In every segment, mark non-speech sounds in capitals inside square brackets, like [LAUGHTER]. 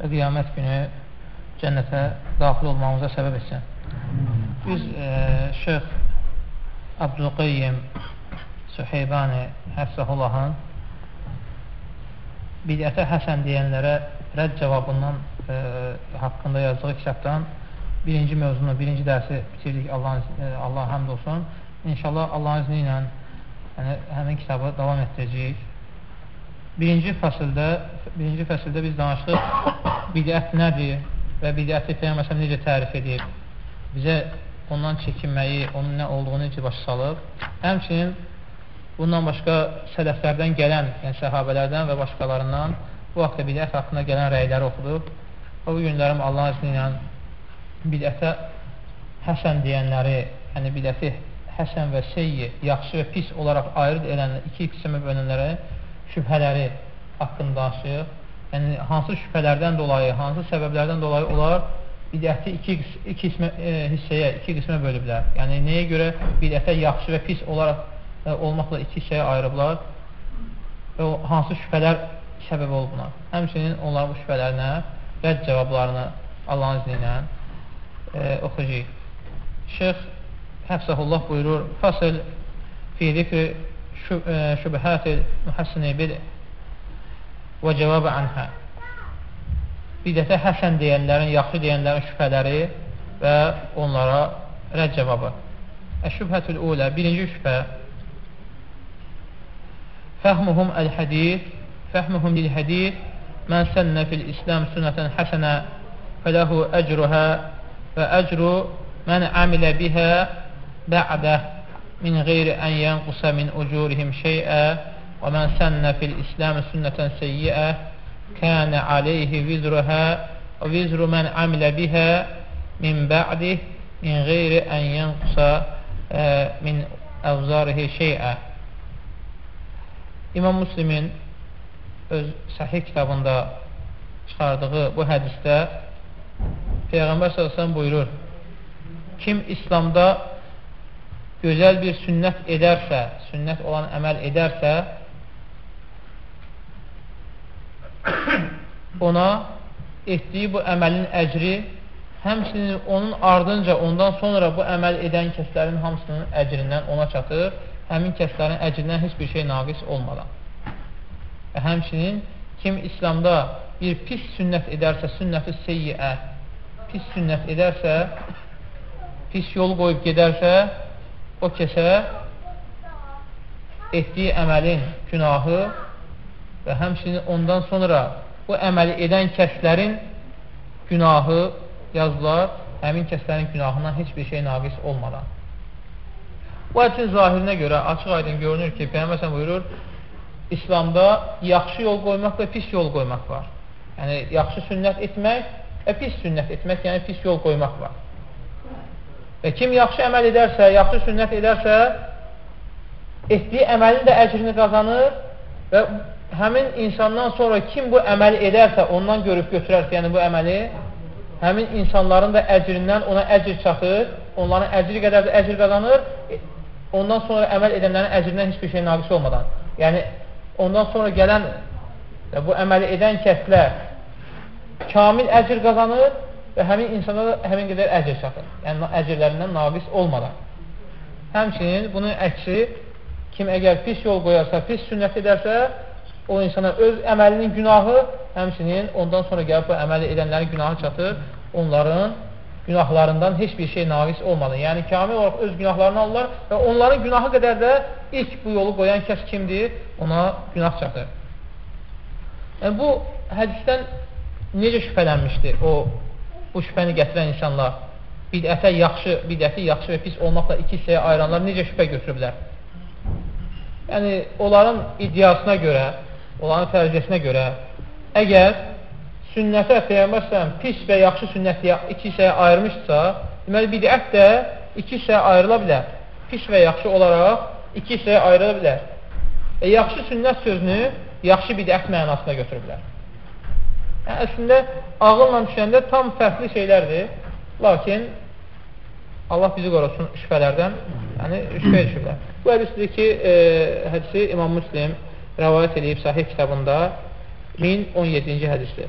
Və qiyamət günü cənnətə daxil olmamıza səbəb etsin. Biz e, Şeyx Abdülqeyyim Süheybani Həfsəhullahın bidətə həsən deyənlərə rədd cavabından e, haqqında yazdığı kitabdan birinci mövzunu, birinci dərsi bitirdik Allahın, e, Allah həmd olsun. İnşallah Allahın izni ilə yəni, həmin kitabı davam etdirəcəyik. Birinci fəsildə, birinci fəsildə biz danışdıq bidət nədir və bidəti Peyyəməsəm necə tərif edib, bizə ondan çəkinməyi, onun nə olduğunu necə başa salıb. Həmçinin bundan başqa sələflərdən gələn, yəni səhabələrdən və başqalarından bu haqda bidət haqqında gələn rəyləri oxuduq. O günlərim Allahın izni ilə bidətə həsən deyənləri, yəni bidəti həsən və seyyi, yaxşı və pis olaraq ayrı edilən iki qismə bölünənləri şübhələri haqqında danışıq. Yəni, hansı şübhələrdən dolayı, hansı səbəblərdən dolayı onlar bidəti iki, iki qismə, e, hissəyə, iki qismə bölüblər. Yəni, nəyə görə bidətə yaxşı və pis olaraq e, olmaqla iki hissəyə ayırıblar və o, hansı şübhələr səbəb olub buna. Həmçinin onların bu şübhələrinə rədd cavablarını Allahın izni ilə e, oxuyacaq. Şeyx Həfsəhullah buyurur, Fasıl fi zikri şübhətil mühəssini bil və cavabı anhə bidətə həsən deyənlərin, yaxşı deyənlərin şübhələri və onlara rədd cavabı. Əşübhətül ulə, birinci şübhə fəhmuhum əl-hədid fəhmuhum lil-hədid mən sənnə fil-İslam sünnətən həsənə fələhu əcruhə və əcru mən əmilə bihə bə'də من غير أن ينقص من أجورهم شيئا ومن سن في الإسلام سنة سيئة كان عليه وزرها ووزر من عمل بها من بعده من غير أن ينقص من أvzarihi şeyə İmam Müslimin öz sahih kitabında çıxardığı bu hədisdə Peyğəmbər s.ə.v buyurur kim İslamda gözəl bir sünnət edərsə, sünnət olan əməl edərsə, ona etdiyi bu əməlin əcri, həmçinin onun ardınca, ondan sonra bu əməl edən kəslərin hamısının əcrindən ona çatır, həmin kəslərin əcrindən heç bir şey naqis olmadan. Və həmçinin kim İslamda bir pis sünnət edərsə, sünnəti seyyiə, pis sünnət edərsə, pis yol qoyub gedərsə, o kəsə etdiyi əməlin günahı və həmçinin ondan sonra bu əməli edən kəslərin günahı yazılar, həmin kəslərin günahından heç bir şey naqis olmadan. Bu hədsin zahirinə görə açıq aydın görünür ki, Peyyəməsən buyurur, İslamda yaxşı yol qoymaq və pis yol qoymaq var. Yəni, yaxşı sünnət etmək və pis sünnət etmək, yəni pis yol qoymaq var. Və kim yaxşı əməl edərsə, yaxşı sünnət edərsə, etdiyi əməlin də əcrini qazanır və həmin insandan sonra kim bu əməli edərsə, ondan görüb götürərsə, yəni bu əməli, həmin insanların da əcrindən ona əcr çatır, onların əcri qədər də əcr qazanır, ondan sonra əməl edənlərin əcrindən heç bir şey naqis olmadan. Yəni, ondan sonra gələn bu əməli edən kəslər kamil əcr qazanır və həmin insana da həmin qədər əcr çatır. Yəni, əcrlərindən naqis olmadan. Həmçinin bunun əksi, kim əgər pis yol qoyarsa, pis sünnət edərsə, o insana öz əməlinin günahı, həmçinin ondan sonra gəlib bu əməli edənlərin günahı çatır, onların günahlarından heç bir şey naqis olmadan. Yəni, kamil olaraq öz günahlarını alırlar və onların günahı qədər də ilk bu yolu qoyan kəs kimdir? Ona günah çatır. Yəni, bu hədisdən necə şübhələnmişdir o bu şübhəni gətirən insanlar bidətə yaxşı, bidəti yaxşı və pis olmaqla iki hissəyə ayıranlar necə şübhə götürüblər? Yəni, onların iddiasına görə, onların fərziyyəsinə görə, əgər sünnətə Peyyəmbər pis və yaxşı sünnəti iki hissəyə ayırmışsa, deməli bidət də iki hissəyə ayrıla bilər. Pis və yaxşı olaraq iki hissəyə ayrıla bilər. E, yaxşı sünnət sözünü yaxşı bidət mənasına götürüblər. Yəni, əslində, ağılla düşəndə tam fərqli şeylərdir. Lakin Allah bizi qorusun şübhələrdən, yəni şübhə düşürlər. Bu hədisdir ki, e, hədisi İmam Müslim rəvayət edib sahih kitabında 1017-ci hədisdir.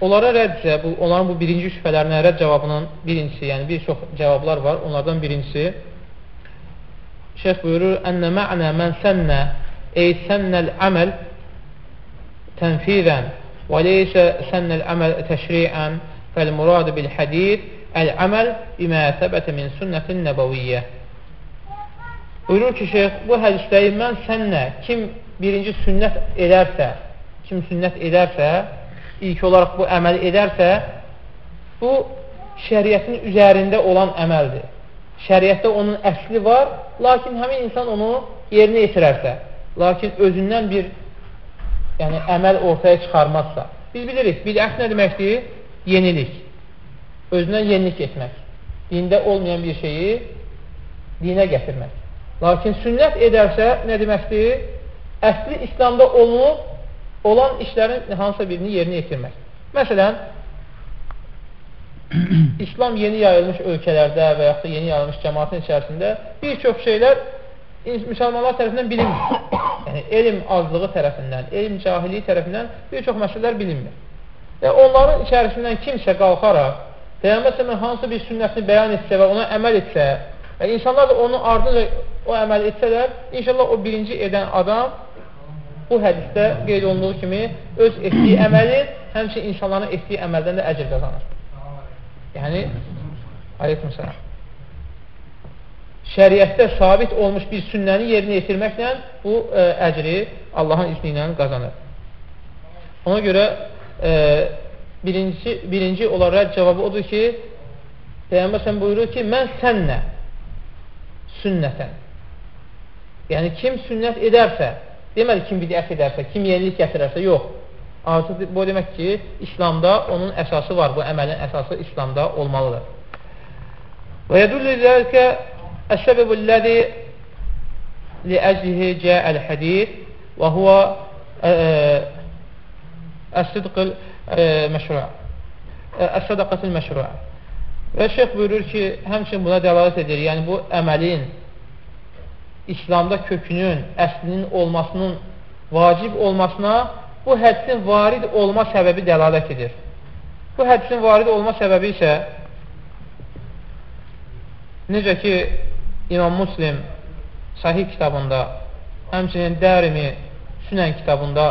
Onlara rədcə, bu, onların bu birinci şübhələrinə rədd cavabının birincisi, yəni bir çox cavablar var. Onlardan birincisi, şeyh buyurur, Ənə mə'nə mən sənnə, ey sənnəl əməl və leysə sənnəl əməl təşriən fəl-muradı bil-hədid əl-əməl bimə səbətə min sünnətin nəbəviyyə. Buyurur ki, şeyh, bu hədisləri mən sənnə kim birinci sünnət edərsə, kim sünnət edərsə, ilk olaraq bu əməli edərsə, bu şəriətin üzərində olan əməldir. Şəriətdə onun əsli var, lakin həmin insan onu yerinə yetirərsə, lakin özündən bir yəni, əməl ortaya çıxarmazsa. Biz bilirik, bidət nə deməkdir? Yenilik. Özündən yenilik etmək. Dində olmayan bir şeyi dinə gətirmək. Lakin sünnət edərsə nə deməkdir? Əsli İslamda olunub, olan işlərin hansısa birini yerinə yetirmək. Məsələn, İslam yeni yayılmış ölkələrdə və yaxud da yeni yayılmış cəmatın içərisində bir çox şeylər müsəlmanlar tərəfindən bilinmir. [COUGHS] Yəni, elm azlığı tərəfindən, elm cahiliyi tərəfindən bir çox məsələlər bilinmir. Və onların içərisindən kimsə qalxaraq, Peyyəmbər hansı bir sünnətini bəyan etsə və ona əməl etsə və insanlar da onun ardınca o əməl etsələr, inşallah o birinci edən adam bu hədisdə qeyd olunduğu kimi öz etdiyi əməli, həmçin insanların etdiyi əməldən də əcr qazanır. Yəni, aleyküm sələm. Şəriətdə sabit olmuş bir sünnəni yerinə yetirməklə bu ə, e, əcri Allahın izni ilə qazanır. Ona görə ə, e, birinci, birinci olaraq cavabı odur ki, Peyyambər sən buyurur ki, mən sənnə sünnətən. Yəni, kim sünnət edərsə, Deməli, kim bidət edərsə, kim yenilik gətirərsə, yox. Artıq bu demək ki, İslamda onun əsası var, bu əməlin əsası İslamda olmalıdır. Və yədullu zəlikə əs-səbəbü ləzi liəcrihi cəəl-hədid və huvə əs-sidqil məşru'a əs-sədaqətil məşru'a Və şeyh buyurur ki, həmçin buna dəlalət edir, yəni bu əməlin İslamda kökünün, əslinin olmasının vacib olmasına bu hədsin varid olma səbəbi dəlalət edir. Bu hədsin varid olma səbəbi isə necə ki, İmam Muslim sahih kitabında, həmçinin Dərimi Sünən kitabında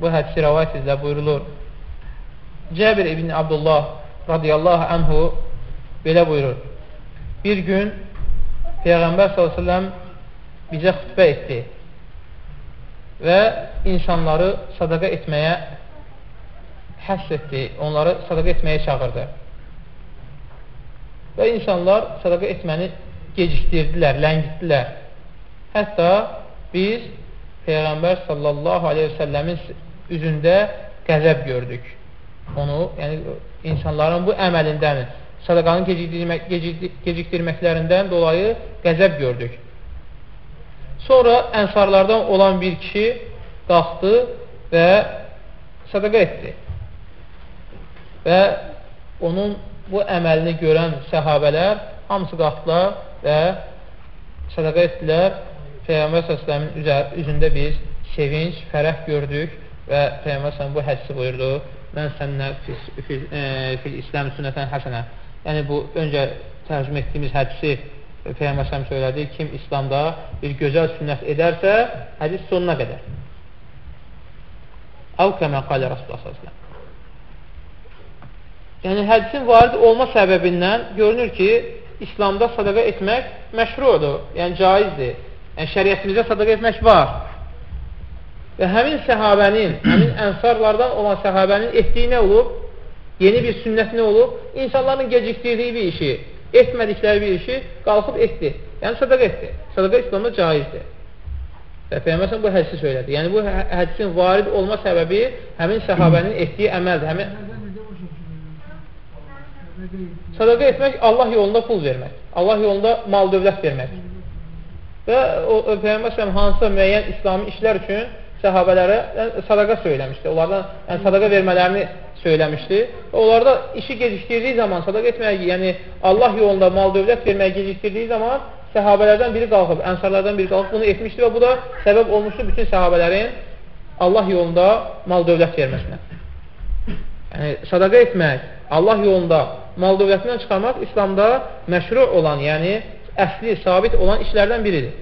bu hədsi rəvayət edilə buyurulur. Cəbir ibn Abdullah radiyallahu anhu belə buyurur. Bir gün Peyğəmbər s.ə.v bizə xütbə etdi və insanları sadaqa etməyə həss etdi, onları sadaqa etməyə çağırdı. Və insanlar sadaqa etməni gecikdirdilər, ləngitdilər. Hətta biz Peyğəmbər sallallahu aleyhi və səlləmin üzündə qəzəb gördük. Onu, yəni insanların bu əməlindən, sadaqanın gecikdirmək, gecikdirməklərindən dolayı qəzəb gördük. Sonra ənsarlardan olan bir kişi qalxdı və sadaqa etdi. Və onun bu əməlini görən səhabələr hamısı qalxdılar və sadaqa etdilər. Peyğəmbər səsləmin üzündə biz sevinç, fərəh gördük və Peyğəmbər səsləmin bu hədisi buyurdu. Mən sənnə fil, fil, e, fil İslam sünnətən həsənə. Yəni bu öncə tərcümə etdiyimiz hədisi Peyğəmbər səhəm söylədi, kim İslamda bir gözəl sünnət edərsə, hədis sonuna qədər. Əv kəmə qalə Rasulullah s.ə.v. Yəni, hədisin varid olma səbəbindən görünür ki, İslamda sadaqa etmək məşrudur, yəni caizdir. Yəni, şəriyyətimizdə sadaqa etmək var. Və həmin səhabənin, [CLEARS THROAT] həmin ənsarlardan olan səhabənin etdiyi nə olub? Yeni bir sünnət nə olub? İnsanların gecikdirdiyi bir işi etmədikləri bir işi qalxıb etdi. Yəni, sadaqa etdi. Sadaqa İslamda caizdir. Və Peyğəmbər bu hədisi söylədi. Yəni bu hə, hədisin varid olma səbəbi həmin səhabənin etdiyi əməldir. Həmin Sadaqa etmək Allah yolunda pul vermək. Allah yolunda mal dövlət vermək. Və o, Peyğəmbər hansısa müəyyən İslami işlər üçün səhabələrə yəni, sadaqa söyləmişdi. Onlardan yəni, sadaqa vermələrini söyləmişdi. Və onlarda işi gecikdirdiyi zaman sadaqa etməyə, yəni Allah yolunda mal dövlət verməyə gecikdirdiyi zaman səhabələrdən biri qalxıb, ənsarlardan biri qalxıb bunu etmişdi və bu da səbəb olmuşdu bütün səhabələrin Allah yolunda mal dövlət verməsinə. Yəni, sadaqa etmək, Allah yolunda mal dövlətindən çıxarmaq İslamda məşru olan, yəni əsli, sabit olan işlərdən biridir.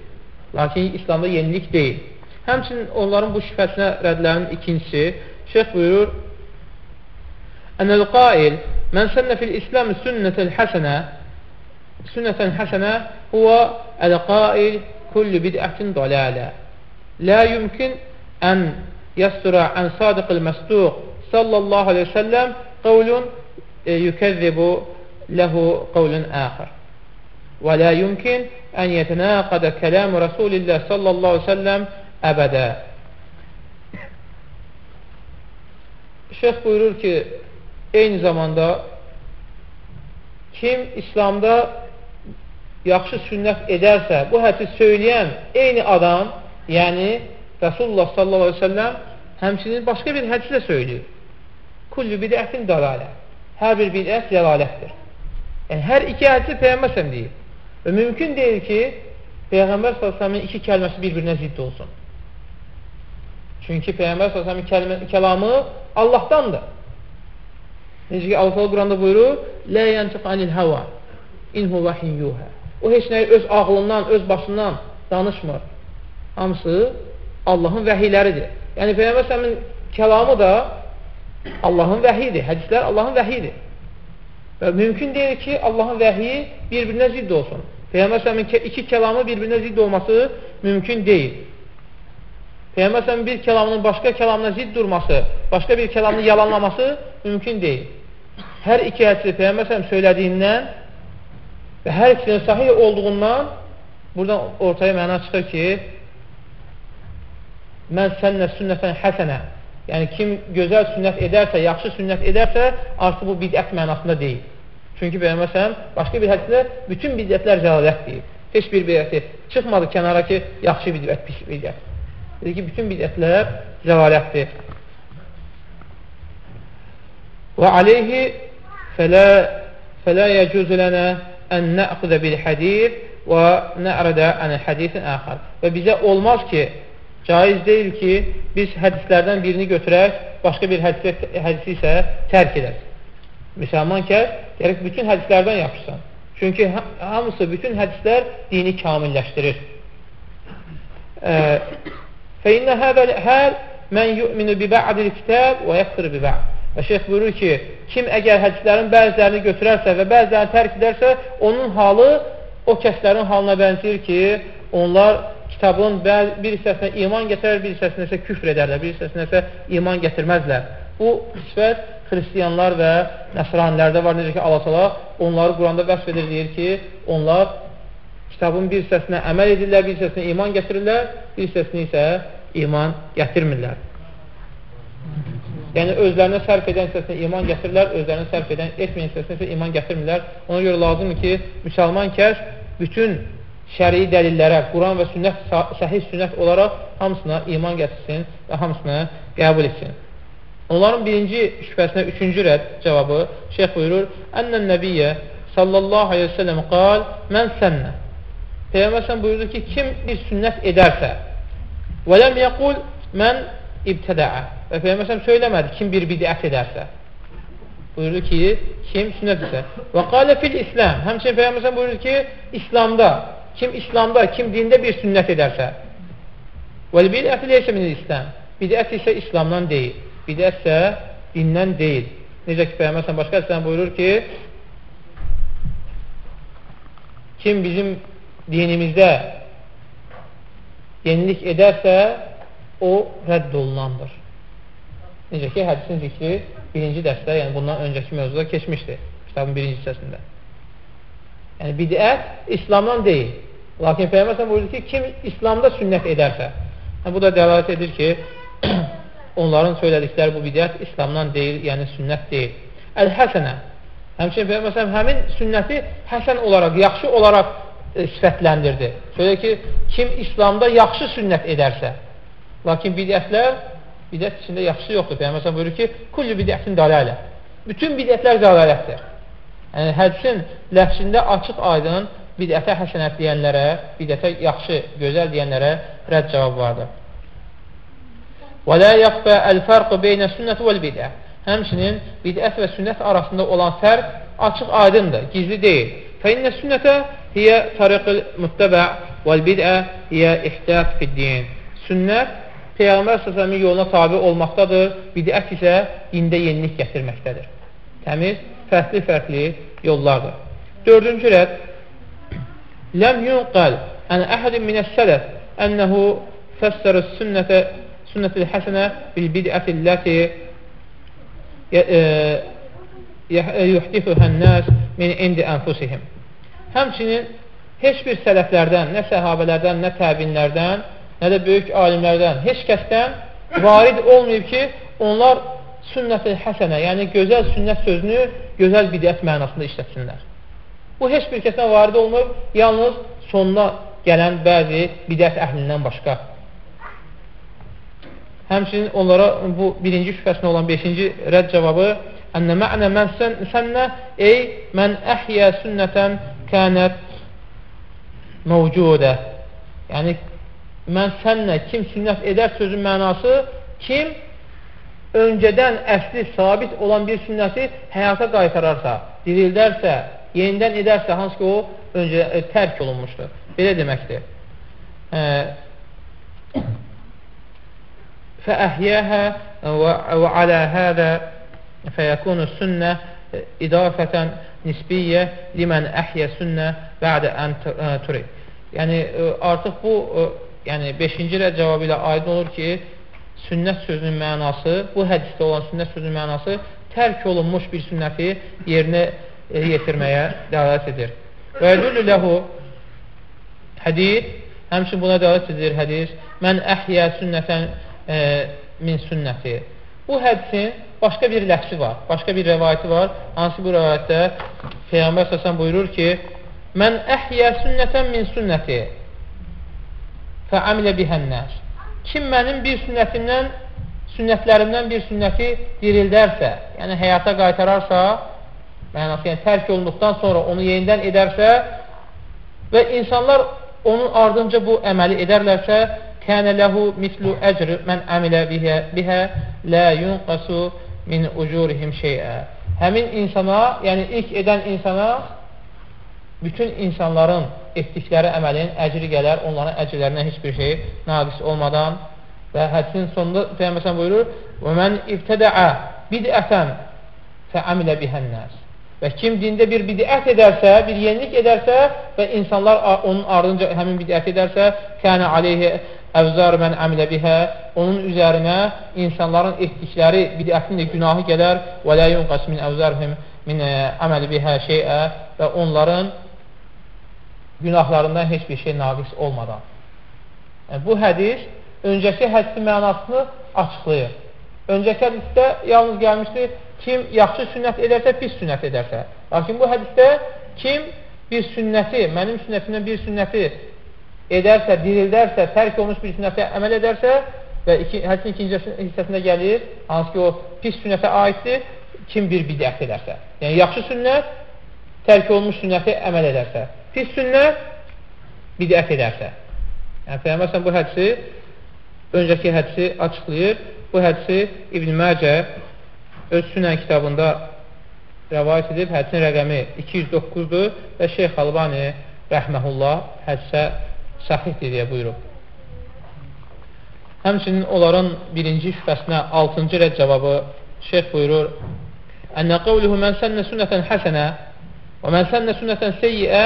Lakin İslamda yenilik deyil. Həmçinin onların bu şübhəsinə rədlərinin ikincisi, şeyh buyurur, Ənəl qail, mən sənnə fil İslam sünnətəl həsənə sünnətən həsənə huvə əl-qail kullu bid'ətin dalalə la yumkin ən yəstura ən sadiqil məsduq sallallahu aleyhi ve sellem qavlun yükəzzibu ləhu qavlun əxir və la yumkin ən yətənəqədə kələmu Rasulillah sallallahu aleyhi ve sellem buyurur ki, eyni zamanda kim İslamda yaxşı sünnət edərsə, bu hədisi söyləyən eyni adam, yəni Rasulullah sallallahu aleyhi ve selləm həmçinin başqa bir hədisi də söylüyor. Kullu bidətin dalalə. Hər bir bidət zəlalətdir. Yəni, hər iki hədisi Peyğəmbər səhəm deyir. Və mümkün deyil ki, Peyğəmbər s.ə.v-in iki kəlməsi bir-birinə zidd olsun. Çünki Peyğəmbər s.ə.v-in kəlamı Allahdandır. Necə ki, Allah Quranda buyurur, Lə yəntiq anil həva, inhu vəhin yuhə. O heç nəyi öz ağlından, öz başından danışmır. Hamısı Allahın vəhiyləridir. Yəni, Peyğəmbər səmin kəlamı da Allahın vəhiyidir. Hədislər Allahın vəhiyidir. Və mümkün deyil ki, Allahın vəhiyi bir-birinə zidd olsun. Peyğəmbər səmin iki kəlamı bir-birinə zidd olması mümkün deyil. Peyğəmbər səmin bir kəlamının başqa kəlamına zidd durması, başqa bir kəlamını yalanlaması mümkün deyil. Hər iki hədisi Peyğəmbər səmin söylədiyindən və hər ikisinin sahih olduğundan buradan ortaya məna çıxır ki, mən sənnə sünnətən həsənə yəni kim gözəl sünnət edərsə, yaxşı sünnət edərsə, artıq bu bidət mənasında deyil. Çünki Peyğəmbər səhəm başqa bir hədisdə bütün bidətlər zəlalət deyil. Heç bir bidəti çıxmadı kənara ki, yaxşı bidət, pis bidət. Dedi ki, bütün bidətlər zəlalətdir. Və aleyhi fələ, fələ yəcüzü lənə ən nəxudə bil hədif və nə'rədə ənə hədisin əxər. Və bizə olmaz ki, caiz deyil ki, biz hədislərdən birini götürək, başqa bir hədisi, hədisi isə tərk edək. Müsəlman kəs, gərək bütün hədislərdən yapışsan. Çünki hamısı, bütün hədislər dini kamilləşdirir. Mən yu'minu bi ba'dil kitab və yəxtir bi ba'd. Və şeyh buyurur ki, kim əgər hədislərin bəzilərini götürərsə və bəzilərini tərk edərsə, onun halı o kəslərin halına bənzəyir ki, onlar kitabın bir hissəsinə iman gətirər, bir hissəsinə isə küfr edərlər, bir hissəsinə isə iman gətirməzlər. Bu sifət xristiyanlar və nəsranilərdə var, necə ki, Allah onları Quranda vəsf edir, deyir ki, onlar kitabın bir hissəsinə əməl edirlər, bir hissəsinə iman gətirirlər, bir hissəsini isə iman gətirmirlər. Yəni, özlərinə sərf edən hissəsinə iman gətirirlər, özlərinə sərf edən etməyən hissəsinə isə iman gətirmirlər. Ona görə lazımdır ki, müsəlman kəs bütün şəri dəlillərə, Quran və sünnət, səhih sünnət olaraq hamısına iman gətirsin və hamısına qəbul etsin. Onların birinci şübhəsinə üçüncü rədd cavabı şeyh buyurur, Ənnən nəbiyyə sallallahu aleyhi ve sellem qal, mən sənnə. Peyğəmbər buyurdu ki, kim bir sünnət edərsə və ləm yəqul mən ibtədəə və Peyğəmbər söyləmədi kim bir bidət edərsə. Buyurdu ki, kim sünnət isə. Və qalə fil İslam. Həmçinin Peyğəmbər buyurdu ki, İslamda, kim İslamda, kim dində bir sünnət edərsə. Və bidət leysə min İslam. Bidət isə İslamdan deyil. Bidət isə dindən deyil. Necə ki, Peyğəmbər başqa hədisdən buyurur ki, kim bizim dinimizdə yenilik edərsə, o rədd olunandır. Necə ki, hədisin zikri birinci dərsdə, yəni bundan öncəki mövzuda keçmişdir, kitabın birinci hissəsində. Yəni, bidət İslamdan deyil. Lakin Peyyəməsən buyurdu ki, kim İslamda sünnət edərsə, Bu da dəlalət edir ki, [CLEARS THROAT] onların söylədikləri bu bidət İslamdan deyil, yəni sünnət deyil. Əl-Həsənə Həmçinin Peyğəmbər həmin sünnəti həsən olaraq, yaxşı olaraq e, sifətləndirdi. Söyle ki, kim İslamda yaxşı sünnət edərsə, lakin bidətlər, bidət içində yaxşı yoxdur. Peyğəmbər buyurur ki, kullu bidətin dalalə. Bütün bidətlər dalalətdir. Yəni, hədisin ləfsində açıq aydın bidətə həsənət deyənlərə, bidətə yaxşı, gözəl deyənlərə rədd cavab vardır. Və lə yəxbə əl-fərqı beynə sünnət vəl-bidə. Həmçinin bidət və sünnət arasında olan fərq açıq aydındır, gizli deyil. Fəinnə sünnətə hiyə tariqil müttəbə vəl-bidə hiyə ihtiyat fiddin. Sünnət Peyğəmbər s.ə.v-in yoluna tabi olmaqdadır, bidət isə dində yenilik gətirməkdədir. Təmiz, fərqli-fərqli yollardır. Dördüncü rədd Ləm yunqəl ən əhədin minəs-sələf ənəhu fəssərə sünnətə sünnətil həsənə bil bid'ətilləti yuhdifühən nəs min indi ənfusihim. Həmçinin heç bir sələflərdən, nə səhabələrdən, nə təbinlərdən, nə də böyük alimlərdən, heç kəsdən varid olmayıb ki, onlar sünnət-i həsənə, yəni gözəl sünnət sözünü gözəl bidət mənasında işlətsinlər. Bu, heç bir kəsdən varid olmur, yalnız sonuna gələn bəzi bidət əhlindən başqa. Həmçinin onlara bu birinci şübhəsinə olan beşinci rədd cavabı Ənə mə'nə mən sən, sənnə ey mən əhyə sünnətən kənət mövcudə yəni mən sənnə kim sünnət edər sözün mənası kim öncədən əsli sabit olan bir sünnəti həyata qaytararsa, dirildərsə, yenidən edərsə, hansı ki, o öncə ə, tərk olunmuşdur. Belə deməkdir. E, [COUGHS] Fəəhyəhə və alə hədə fəyəkunu sünnə idafətən nisbiyyə limən əhyə sünnə bədə ən türib. Yəni, e, artıq bu, yəni 5-ci rəd cavabı ilə aid olur ki, sünnət sözünün mənası, bu hədisdə olan sünnət sözünün mənası tərk olunmuş bir sünnəti yerinə yetirməyə dəlalət edir. Və yədüllü ləhu hədid, həmçin buna dəlalət edir hədis, mən əhyə sünnətən e, min sünnəti. Bu hədisin başqa bir ləfsi var, başqa bir rəvayəti var. Hansı bu rəvayətdə Peyğəmbər səsən buyurur ki, Mən əhyə sünnətən min sünnəti fəamilə bihənnəs. Kim mənim bir sünnətimdən, sünnətlərimdən bir sünnəti dirildərsə, yəni həyata qaytararsa, mənası, yəni tərk olunduqdan sonra onu yenidən edərsə və insanlar onun ardınca bu əməli edərlərsə, kənə ləhu mislu əcr mən əmilə bihə, bihə lə yunqasu min ucurihim şeyə. Həmin insana, yəni ilk edən insana bütün insanların etdikləri əməlin əcri gələr, onların əcrlərindən heç bir şey naqis olmadan və hədisin sonunda Peyyəməsən buyurur və mən ibtədəə bidətən fəəmilə bihənnəs və kim dində bir bidət edərsə, bir yenilik edərsə və insanlar onun ardınca həmin bidət edərsə, kənə aleyhi əvzar mən əmilə bihə, onun üzərinə insanların etdikləri bidətin də günahı gələr və lə yunqas min əvzarhim min əməli bihə şeyə və onların günahlarından heç bir şey naqis olmadan. Yəni, bu hədis öncəki hədisin mənasını açıqlayır. Öncəki hədisdə yalnız gəlmişdi, kim yaxşı sünnət edərsə, pis sünnət edərsə. Lakin bu hədisdə kim bir sünnəti, mənim sünnətimdən bir sünnəti edərsə, dirildərsə, tərk olmuş bir sünnətə əməl edərsə və iki, hədisin ikinci hissəsində gəlir, hansı ki o pis sünnətə aiddir, kim bir bidət edərsə. Yəni, yaxşı sünnət tərk olmuş sünnəti əməl edərsə. Pis sünnət bidət edərsə. Yəni, Peyyəməsən bu hədisi, öncəki hədisi açıqlayır. Bu hədisi İbn Məcə öz sünən kitabında rəvayət edib, hədisin rəqəmi 209-dur və Şeyx Albani rəhməhullah hədisə səhihdir deyə buyurub. Həmçinin onların birinci şübhəsinə altıncı rəd cavabı şeyh buyurur Ənə qavluhu mən sənnə sünnətən həsənə və mən sənnə sünnətən seyyiə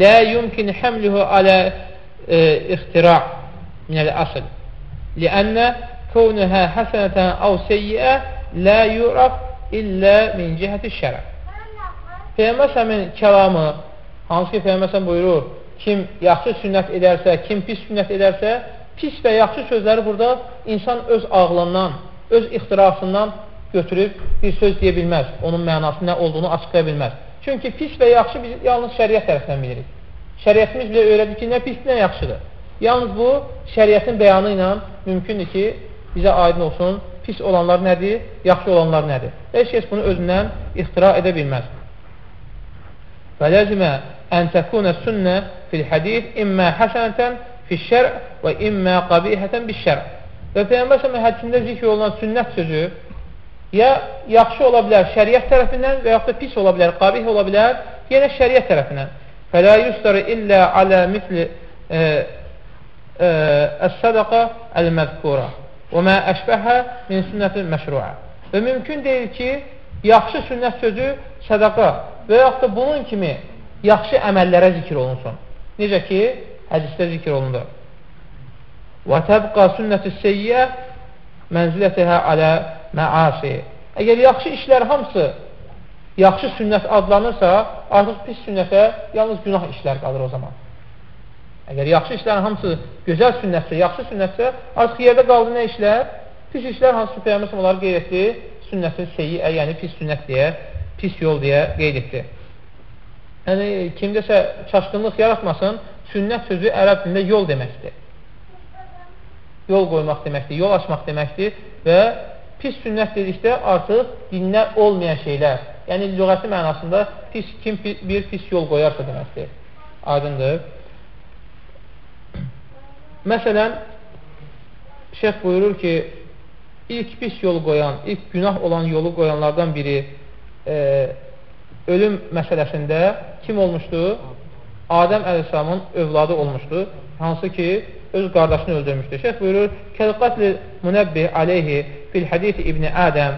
lə yumkin həmluhu alə e, ixtira minəl asıl liənnə kavnuhə həsənətən av seyyiə lə yuraf illə min cihəti şərə Peyyəmbər səmin kəlamı hansı ki Peyyəmbər buyurur kim yaxşı sünnət edərsə, kim pis sünnət edərsə, pis və yaxşı sözləri burada insan öz ağlından, öz ixtirasından götürüb bir söz deyə bilməz. Onun mənası nə olduğunu açıqlaya bilməz. Çünki pis və yaxşı biz yalnız şəriət tərəfindən bilirik. Şəriətimiz bilə öyrədir ki, nə pisdir, nə yaxşıdır. Yalnız bu, şəriətin bəyanı ilə mümkündür ki, bizə aydın olsun, pis olanlar nədir, yaxşı olanlar nədir. Heç kəs bunu özündən ixtira edə bilməz. Və ləzimə ən təkunə sünnə fil hədif immə həsənətən fişşər və immə qabihətən bişşər. Və Peyyambər səhəmə hədisində zikr olunan sünnət sözü ya yaxşı ola bilər şəriət tərəfindən və yaxud da pis ola bilər, qabih ola bilər, yenə şəriət tərəfindən. Fələ yustarı illə alə misli əs-sədəqə əl-məzkura və mə əşbəhə min sünnətin məşruə. Və mümkün deyil ki, yaxşı sünnət sözü sədəqa və yaxud da bunun kimi yaxşı əməllərə zikr olunsun. Necə ki, hədisdə zikr olundu. Və təbqa sünnəti seyyə mənzilətəhə alə məasi. Əgər yaxşı işlər hamısı yaxşı sünnət adlanırsa, artıq pis sünnətə yalnız günah işlər qalır o zaman. Əgər yaxşı işlərin hamısı gözəl sünnətsə, yaxşı sünnətsə, artıq yerdə qaldı nə işlər? Pis işlər hansı ki, Peyyəməsəm onları qeyd etdi, sünnətin seyyiə, yəni pis sünnət deyə, pis yol deyə qeyd etdi. Yəni, kimdəsə çaşqınlıq yaratmasın, sünnət sözü ərəb dilində yol deməkdir. Yol qoymaq deməkdir, yol açmaq deməkdir və pis sünnət dedikdə artıq dində olmayan şeylər, yəni lüğəti mənasında pis, kim bir pis yol qoyarsa deməkdir. Aydındır. Məsələn, şeyh buyurur ki, ilk pis yol qoyan, ilk günah olan yolu qoyanlardan biri e, ölüm məsələsində kim olmuşdu? Adəm Əleyhisselamın övladı olmuşdu. Hansı ki, öz qardaşını öldürmüşdü. Şeyh buyurur, Kəl-qatli münebbih aleyhi fil hadithi İbni Adəm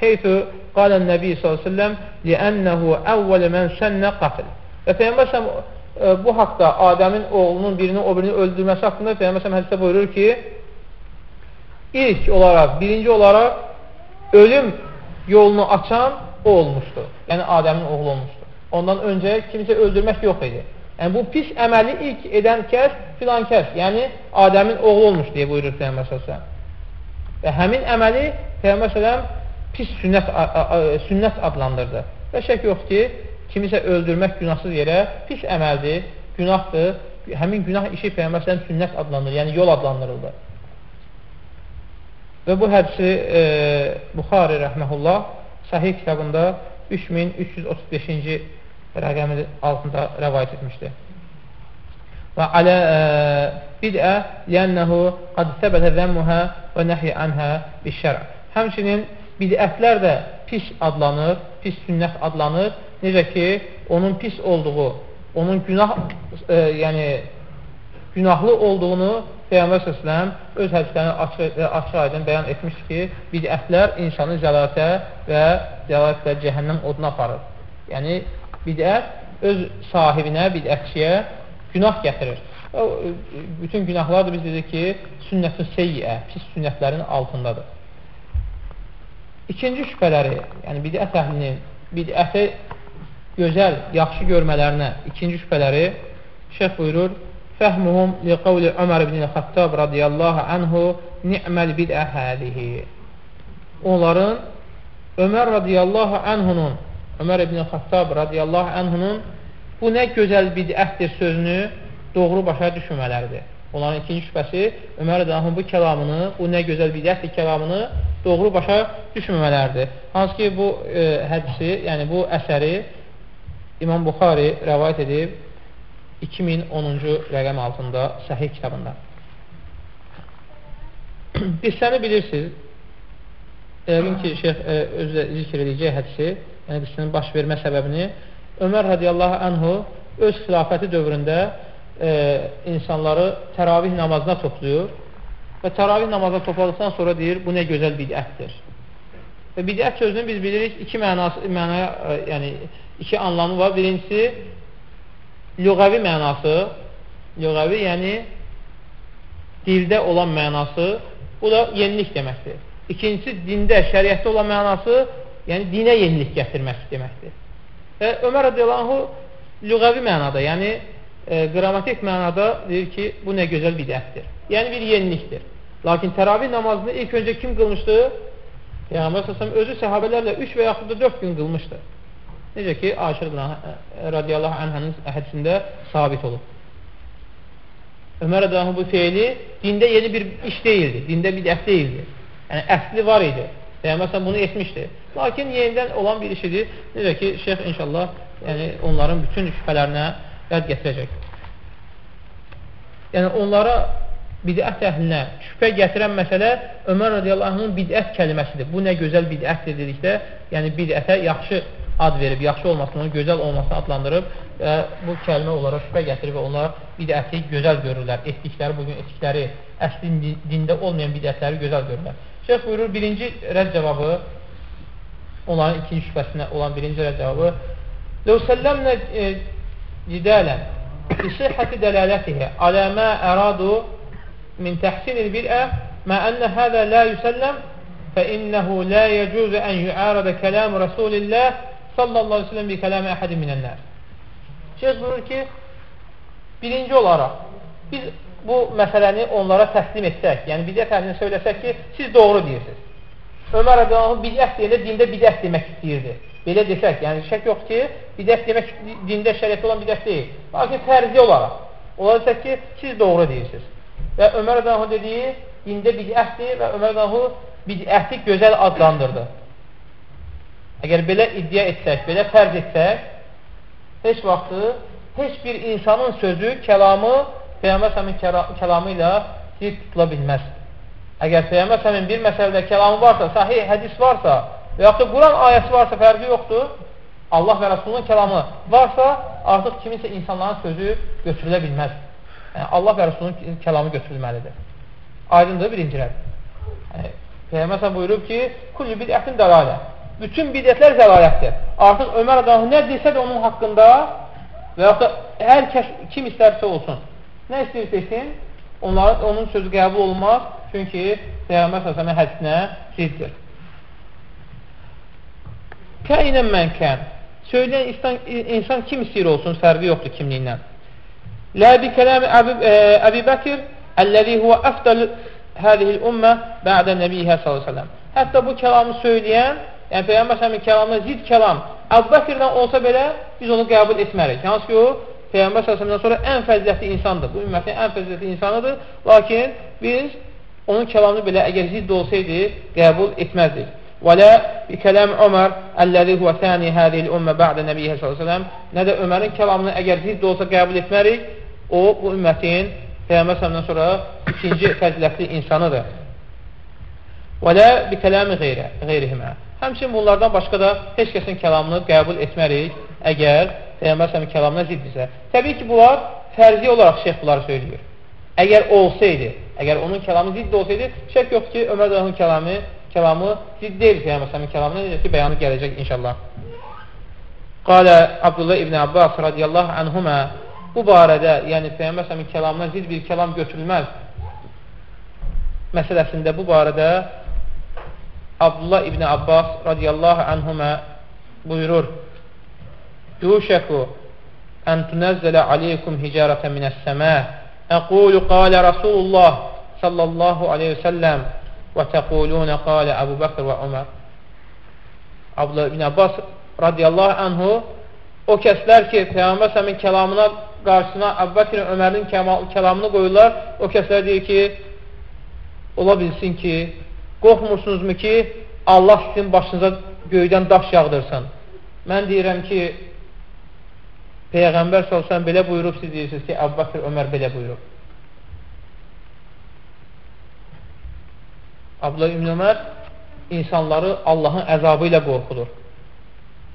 heytü qalən nəbi s.ə.v liənnəhu əvvələ mən sənnə qatl. Və Peyyambər e, bu haqda Adəmin oğlunun birini o birini öldürməsi haqqında Peyyambər hədisdə buyurur ki, ilk olaraq, birinci olaraq ölüm yolunu açan o olmuşdu. Yəni Adəmin oğlu olmuşdu. Ondan öncə kimsə öldürmək yox idi. Yəni, bu pis əməli ilk edən kəs filan kəs, yəni Adəmin oğlu olmuş deyə buyurur Peyyəmbər s.ə.v. Və həmin əməli Peyyəmbər s.ə.v pis sünnət, sünnət adlandırdı. Və şək yox ki, kimisə öldürmək günahsız yerə pis əməldir, günahdır. Həmin günah işi Peyyəmbər s.ə.v sünnət adlandırılır, yəni yol adlandırıldı. Və bu hədisi e, Buxari rəhməhullah səhih kitabında 3335-ci rəqəmi altında rəvayət etmişdir. Və alə e, bid'ə lənnəhu qad səbətə zəmmuhə və nəhiyə anhə bişşərə. Həmçinin bidətlər də pis adlanır, pis sünnət adlanır. Necə ki, onun pis olduğu, onun günah, e, yəni günahlı olduğunu Peyğəmbər səsləm öz hədislərini açıq, açıq aydın bəyan etmişdir ki, bidətlər insanı zəlalətə və zəlalətlə cəhənnəm oduna aparır. Yəni, bidət öz sahibinə, bidətçiyə günah gətirir. O, bütün günahlar da biz dedik ki, sünnət-ü seyyə, pis sünnətlərin altındadır. İkinci şübhələri, yəni bidət əhlinin bidəti gözəl, yaxşı görmələrinə ikinci şübhələri şeyh buyurur, Fəhmuhum li qavli Ömər ibn Xattab radiyallahu anhu ni'məl bid'ə hədihi. Onların Ömər radiyallahu anhunun Ömər ibn Xattab radiyallahu anhunun bu nə gözəl bidətdir sözünü doğru başa düşmələridir. Onların ikinci şübhəsi Ömər radiyallahu bu kəlamını, bu nə gözəl bidətdir kəlamını doğru başa düşməmələridir. Hansı ki, bu e, hədisi, yəni bu əsəri İmam Buxari rəvayət edib 2010-cu rəqəm altında səhih kitabında. [CLEARS THROAT] Qissəni bilirsiniz. Yəqin ki, şeyh e, özü zikr edəcək hədisi, yəni qissənin baş vermə səbəbini Ömər radiyallahu anhu öz xilafəti dövründə e, insanları təravih namazına toplayır və təravih namazına topladıqdan sonra deyir, bu nə gözəl bidətdir. Və bidət sözünün biz bilirik iki mənası, mənaya, e, yəni iki anlamı var. Birincisi, lüğəvi mənası, lüğəvi, yəni dildə olan mənası, bu da yenilik deməkdir. İkincisi, dində, şəriətdə olan mənası, yəni dinə yenilik gətirmək deməkdir. Və Ömər radiyallahu lüğəvi mənada, yəni e, qrammatik mənada deyir ki, bu nə gözəl bidətdir. yəni bir yenilikdir. Lakin təravih namazını ilk öncə kim qılmışdı? Peyğəmbər səsəm özü səhabələrlə 3 və yaxud da 4 gün qılmışdı. Necə ki, Aşır radiyallahu anhənin hədisində sabit olub. Ömər adamı bu feili dində yeni bir iş deyildi, dində bidət deyildi. Yəni, əsli var idi. Peyğəmbər bunu etmişdi. Lakin yenidən olan bir işidir. Necə ki, şeyx inşallah yəni, onların bütün şübhələrinə rədd gətirəcək. Yəni, onlara bidət əhlinə şübhə gətirən məsələ Ömər radiyallahının bidət kəliməsidir. Bu nə gözəl bidətdir dedikdə, yəni bidətə yaxşı ad verib, yaxşı olmasını, gözəl olmasını adlandırıb və bu kəlmə onlara şübhə gətirib və onlar bidəti gözəl görürlər. Etdikləri, bugün etdikləri, əslin dində olmayan bidətləri gözəl görürlər. Şeyh buyurur, birinci rəz cavabı, onların ikinci şübhəsinə olan birinci rəz cavabı, Ləv səlləmlə e, cidələn, isihəti dələlətihə, aləmə əradu من تحسين البدعة مع أن هذا لا يسلم فإنه لا يجوز أن يعارض كلام رسول الله sallallahu aleyhi ve sellem bir kələmi əhədi minənlər. Şeyh buyurur ki, birinci olaraq biz bu məsələni onlara təslim etsək, yəni bidət əhlinə söyləsək ki, siz doğru deyirsiniz. Ömər Əbəlahu bidət deyəndə dində bidət demək istəyirdi. Belə desək, yəni şək yox ki, bidət demək dində şəriətdə olan bidət deyil. Lakin fərzi olaraq. Olar desək ki, siz doğru deyirsiniz. Və Ömər Əbəlahu dediyi dində bidətdir və Ömər Əbəlahu bidəti gözəl adlandırdı. Əgər belə iddia etsək, belə fərz etsək, heç vaxtı heç bir insanın sözü, kəlamı Peyyəmbər səmin kəlamı ilə zidd tutula bilməz. Əgər Peyyəmbər səmin bir məsələdə kəlamı varsa, sahih hədis varsa və yaxud da Quran ayəsi varsa, fərqi yoxdur. Allah və Rasulunun kəlamı varsa, artıq kiminsə insanların sözü götürülə bilməz. Yəni, Allah və Rasulunun kəlamı götürülməlidir. Aydındır birinci rədd. Yəni, Peyyəmbər sən buyurub ki, kulli bidətin dəlalə bütün bidətlər zəlalətdir. Artıq Ömər adamı nə desə də onun haqqında və yaxud da hər kəs kim istərsə olsun, nə istəyir desin, onların, onun sözü qəbul olmaz, çünki Peyğəmbər səsəmə hədsinə ziddir. Kəinən mənkən, söyləyən insan, insan kim istəyir olsun, fərqi yoxdur kimliyindən. Lə bi kələmi Əbi Bəkir, əlləzi huvə əfdəl hədihil ümmə bə'də nəbiyyə s.ə.v. Hətta bu kəlamı söyləyən yəni Peyğəmbər səmin kəlamına zid kəlam Əbu Bəkirdən olsa belə biz onu qəbul etmərik. Hansı ki, o Peyğəmbər səsəmdən sonra ən fəzilətli insandır. Bu ümmətin ən fəzilətli insanıdır. Lakin biz onun kəlamını belə əgər zidd olsaydı qəbul etməzdik. Və lə bi kələm Ömər əlləzi huvə səni hədiyil ümmə bə'də nəbiyyə s.ə.v. Nə də Ömərin kəlamını əgər zidd olsa qəbul etmərik, o bu ümmətin Peyğəmbər səsəmdən sonra ikinci [COUGHS] fəzilətli insanıdır. Və lə bi kələmi qeyrihimə. Həmçin bunlardan başqa da heç kəsin kəlamını qəbul etmərik, əgər Peyğəmbər səmin kəlamına ziddirsə. Təbii ki, bunlar fərzi olaraq şeyh bunları söylüyor. Əgər olsaydı, əgər onun kəlamı zidd olsaydı, şək yoxdur ki, Ömər Dağın kəlamı, kəlamı zidd deyil Peyğəmbər səmin kəlamına, necə ki, bəyanı gələcək inşallah. Qalə Abdullah ibn Abbas radiyallahu anhumə bu barədə, yəni Peyğəmbər səmin kəlamına zidd bir kəlam götürülməz məsələsində bu barədə Abdullah İbni Abbas radiyallahu anhumə buyurur. Yuşəku ən tunəzzələ aleykum hicarətə minəs-səmə Əqulu qalə Rasulullah sallallahu aleyhi və səlləm və təqulunə qalə Əbu Bəkr və Ömər Abdullah İbni Abbas radiyallahu anhu o kəslər ki, Peyğəmbər səmin kəlamına qarşısına Əbu Bəkr Ömərin kəlamını qoyurlar, o kəslər deyir ki, ola bilsin ki, Qorxmursunuzmu ki, Allah sizin başınıza göydən daş yağdırsın? Mən deyirəm ki, Peyğəmbər sorsan belə buyurub, siz deyirsiniz ki, Əbu Bakır Ömər belə buyurub. Abdullah İbn Ömər insanları Allahın əzabı ilə qorxudur.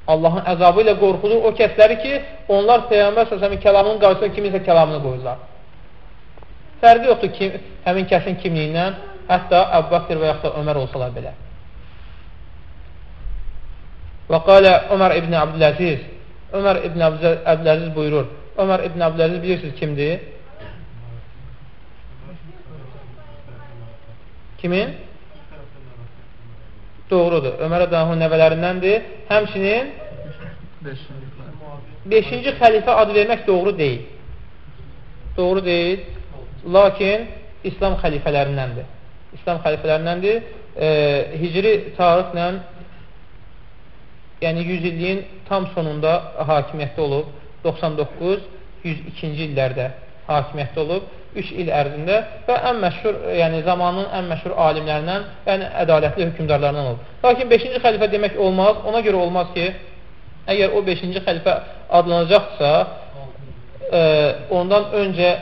Allahın əzabı ilə qorxudur o kəsləri ki, onlar Peyğəmbər səsəmin kəlamının qarşısına kiminsə kəlamını qoyurlar. Fərqi yoxdur ki, həmin kəsin kimliyindən Hətta Əbu Bakır və yaxud da Ömər olsalar belə. Və qalə Ömər ibn Abdüləziz Ömər ibn Abdüləziz buyurur. Ömər ibn Abdüləziz bilirsiniz kimdir? Kimin? Doğrudur. Ömər Əbdələhun nəvələrindəndir. Həmçinin 5-ci xəlifə adı vermək doğru deyil. Doğru deyil. Lakin İslam xəlifələrindəndir. İslam xəlifələrindəndir. E, hicri tarixlə yəni 100 illiyin tam sonunda hakimiyyətdə olub. 99-102-ci illərdə hakimiyyətdə olub. 3 il ərzində və ən məşhur, yəni zamanın ən məşhur alimlərindən, yəni ədalətli hökümdarlarından olub. Lakin 5-ci xəlifə demək olmaz. Ona görə olmaz ki, əgər o 5-ci xəlifə adlanacaqsa, e, ondan öncə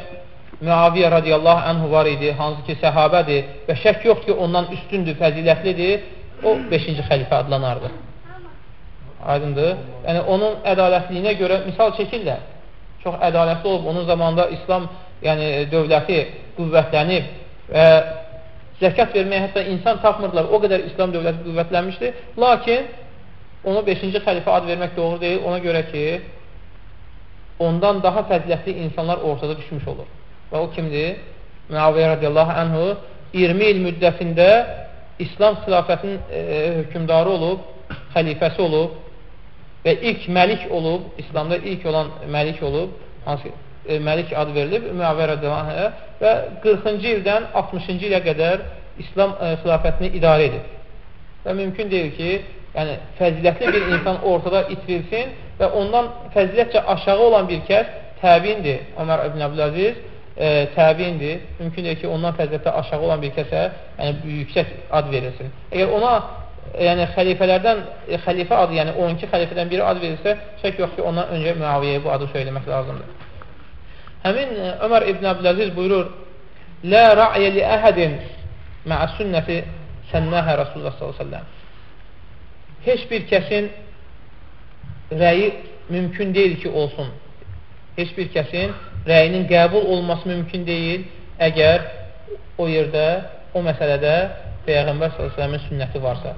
Müaviyyə radiyallahu anhu var idi, hansı ki səhabədir və şək yoxdur ki, ondan üstündür, fəzilətlidir, o 5-ci xəlifə adlanardı. Aydındır. Yəni, onun ədalətliyinə görə misal çəkirlər. Çox ədalətli olub, onun zamanında İslam yəni, dövləti qüvvətlənib və zəkat verməyə hətta insan tapmırdılar. O qədər İslam dövləti qüvvətlənmişdir. Lakin ona 5-ci xəlifə ad vermək doğru deyil. Ona görə ki, ondan daha fəzilətli insanlar ortada düşmüş olur. Və o kimdir? Müaviyyə radiyallahu anhu 20 il müddətində İslam xilafətinin e, hökümdarı olub, xəlifəsi olub və ilk məlik olub, İslamda ilk olan məlik olub, hansı e, məlik ad verilib, Müaviyyə radiyallahu anhu və 40-cı ildən 60-cı ilə qədər İslam e, xilafətini idarə edib. Və mümkün deyil ki, yəni fəzilətli bir insan ortada itirilsin və ondan fəzilətcə aşağı olan bir kəs təbindir Ömər ibn Abdüləziz e, təbindir. Mümkündür ki, ondan fəzilətdə aşağı olan bir kəsə yəni, yüksək ad verilsin. Əgər ona yəni, xəlifələrdən, e, xəlifə adı, yəni 12 xəlifədən biri ad verilsə, şək yox ki, ondan öncə Müaviyyəyə bu adı söyləmək lazımdır. Həmin e, Ömər ibn Abdüləziz buyurur, Lə ra'yə li əhədin məə sünnəti sənnəhə Rasulullah s.ə.v. Heç bir kəsin rəyi mümkün deyil ki, olsun. Heç bir kəsin rəyinin qəbul olması mümkün deyil, əgər o yerdə, o məsələdə Peyğəmbər s.ə.v-in sünnəti varsa.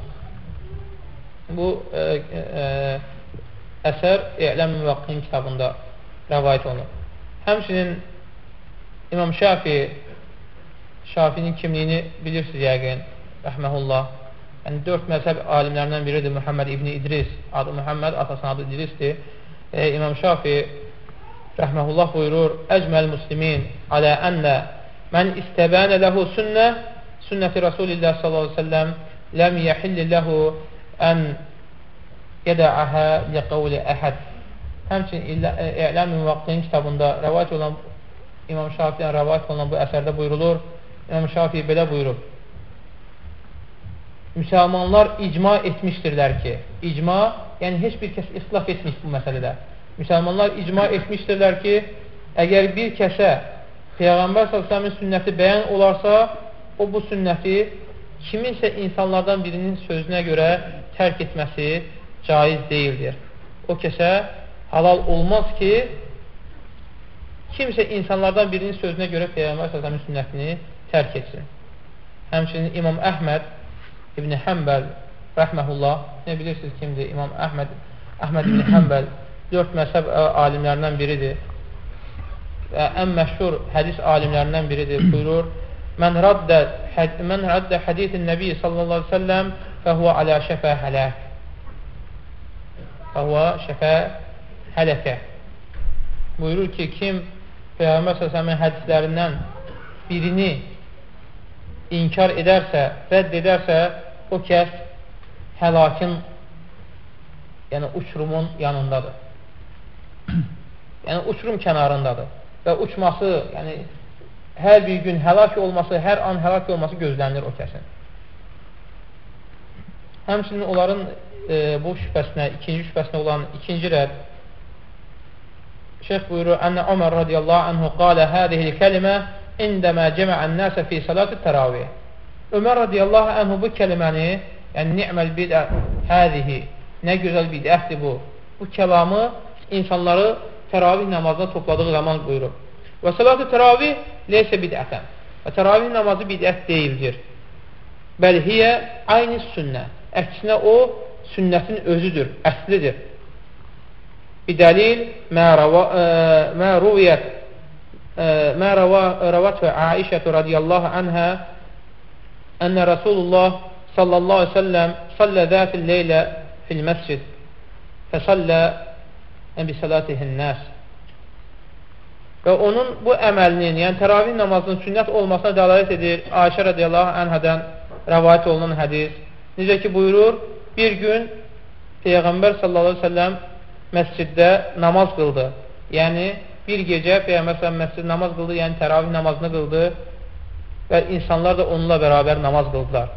Bu ə, ə, əsər E'ləm Müvəqqin kitabında rəvayət olunur. Həmçinin İmam Şafi Şafinin kimliyini bilirsiniz yəqin, rəhməhullah. Yəni, dörd məzhəb alimlərindən biridir Muhammed İbni İdris. Adı Muhammed, atasının adı İdrisdir. E, İmam Şafi rəhməhullah buyurur, Əcməl muslimin alə ənlə mən istəbənə ləhu sünnə sünnəti Rasulillah sallallahu aleyhi ve sellem ləm yəhilli ləhu ən yədəəhə liqavli əhəd həmçin İ'ləmin vaxtının kitabında rəvayət olan İmam Şafi'dən rəvayət olan bu əsərdə buyurulur. İmam Şafi belə buyurur müsəlmanlar icma etmişdirlər ki icma, yəni heç bir kəs ixtilaf etmiş bu məsələdə. Müsəlmanlar icma etmişdirlər ki, əgər bir kəsə Peyğəmbər s.ə.v-in sünnəti bəyan olarsa, o bu sünnəti kiminsə insanlardan birinin sözünə görə tərk etməsi caiz deyildir. O kəsə halal olmaz ki, kimsə insanlardan birinin sözünə görə Peyğəmbər s.ə.v-in sünnətini tərk etsin. Həmçinin İmam Əhməd İbn Həmbəl rəhməhullah, nə bilirsiniz kimdir? İmam Əhməd, Əhməd İbn Həmbəl dörd məzhəb alimlərindən biridir və ən məşhur hədis alimlərindən biridir. Buyurur, Mən raddə, həd, mən raddə hədithin nəbi sallallahu aleyhi ve selləm fəhvə alə şəfə hələk. Fəhvə şəfə hələkə. Buyurur ki, kim Peyğəmbər səsəmin hədislərindən birini inkar edərsə, rədd edərsə, o kəs həlakın, yəni uçurumun yanındadır [CLEARS THROAT] yəni uçurum kənarındadır və uçması, yəni hər bir gün həlak olması, hər an həlak olması gözlənilir o kəsin. Həmçinin onların e, bu şübhəsinə, ikinci şübhəsinə olan ikinci rədd Şeyx buyurur, Ənə Ömər radiyallahu anhu qalə hədihil kəlimə indəmə cəməən nəsə fi salatı təravih. Ömər radiyallahu anhu bu kəliməni, yəni ni'məl bidə hədihi, nə gözəl bidətdir bu. Bu kəlamı insanları təravih namazına topladığı zaman buyurur. Və salatı təravih leysə bidətən. Və təravih namazı bidət deyildir. Bəl hiyə aynı sünnə. Əksinə o, sünnətin özüdür, əslidir. Bidəlil mə e, ruviyyət mə rəvatə Aişətü radiyallahu anhə ənə Rasulullah sallallahu aleyhi ve sellem sallə zətil leylə fil məscid fəsallə bi salatihin nas. və onun bu əməlinin, yəni təravih namazının sünnət olmasına dəlalət edir Ayşə radiyallahu anhadən rəvayət olunan hədis. Necə ki, buyurur, bir gün Peyğəmbər sallallahu aleyhi ve sellem məsciddə namaz qıldı. Yəni, bir gecə Peyğəmbər sallallahu məsciddə namaz qıldı, yəni təravih namazını qıldı və insanlar da onunla bərabər namaz qıldılar.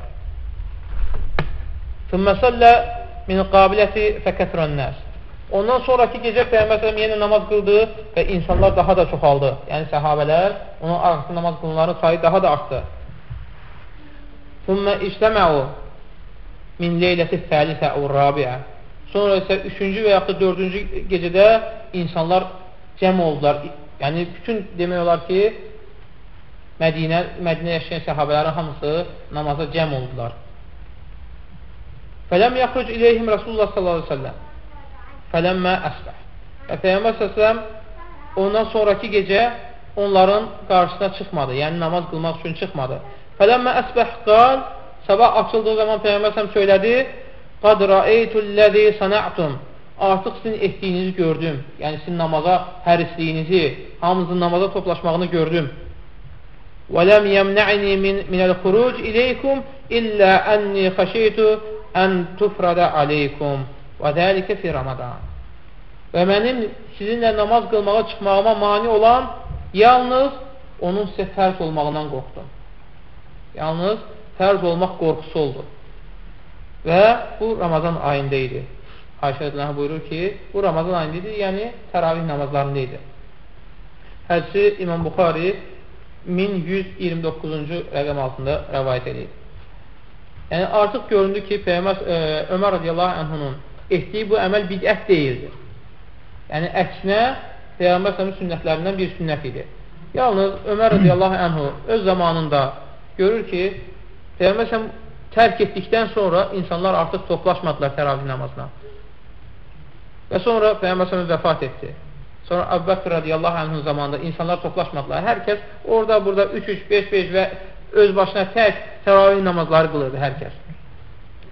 Thumma salla min qabiləti fəkətrən nəs. Ondan sonraki gecə Peyğəmbər sallallahu yenə namaz qıldı və insanlar daha da çoxaldı. Yəni səhabələr onun arxasında namaz qılanların sayı daha da artdı. Thumma ictəməu min leyləti fəlisə və rabiə. Sonra isə üçüncü və yaxud da dördüncü gecədə insanlar cəm oldular. Yəni, bütün demək olar ki, Mədinə, Mədinə yaşayan səhabələrin hamısı namaza cəm oldular. Fələm yaxruc iləyhim Rasulullah sallallahu aleyhi ve sellem. Fələmmə əsbəh. Və Peyyəmbər səsləm ondan sonraki gecə onların qarşısına çıxmadı. Yəni, namaz qılmaq üçün çıxmadı. Fələmmə əsbəh qal, sabah açıldığı zaman Peyyəmbər səsləm söylədi, Qad ra'eytullezî sana'tum. Artıq sizin etdiyinizi gördüm. Yəni sizin namaza hərisliyinizi, hamınızın namaza toplaşmağını gördüm. Və lem yemna'ni min minəl xuruc ileykum illə enni xəşeytu ən tufrada aleykum. Və zəlikə fi Ramazan. Və mənim sizinlə namaz qılmağa çıxmağıma mani olan yalnız onun sizə fərz olmağından qorxdum. Yalnız fərz olmaq qorxusu oldu. Və bu Ramazan ayında idi. Ayşə Rədələnə buyurur ki, bu Ramazan ayında idi, yəni təravih namazlarında idi. Hədisi İmam Buxari 1129-cu rəqəm altında rəvayət edir. Yəni, artıq göründü ki, Peyyəməz e, Ömər radiyallahu anhunun etdiyi bu əməl bidət deyildir. Yəni, əksinə Peyyəmbər səmin sünnətlərindən bir sünnət idi. Yalnız Ömər radiyallahu anhu öz zamanında görür ki, Peyyəmbər səmin tərk etdikdən sonra insanlar artıq toplaşmadılar təravih namazına. Və sonra Peyyəmbər səmin vəfat etdi. Sonra Əbbəkir radiyallahu anhın zamanında insanlar toplaşmadılar. Hər kəs orada, burada 3-3, 5-5 və öz başına tək təravih namazları qılırdı hər kəs.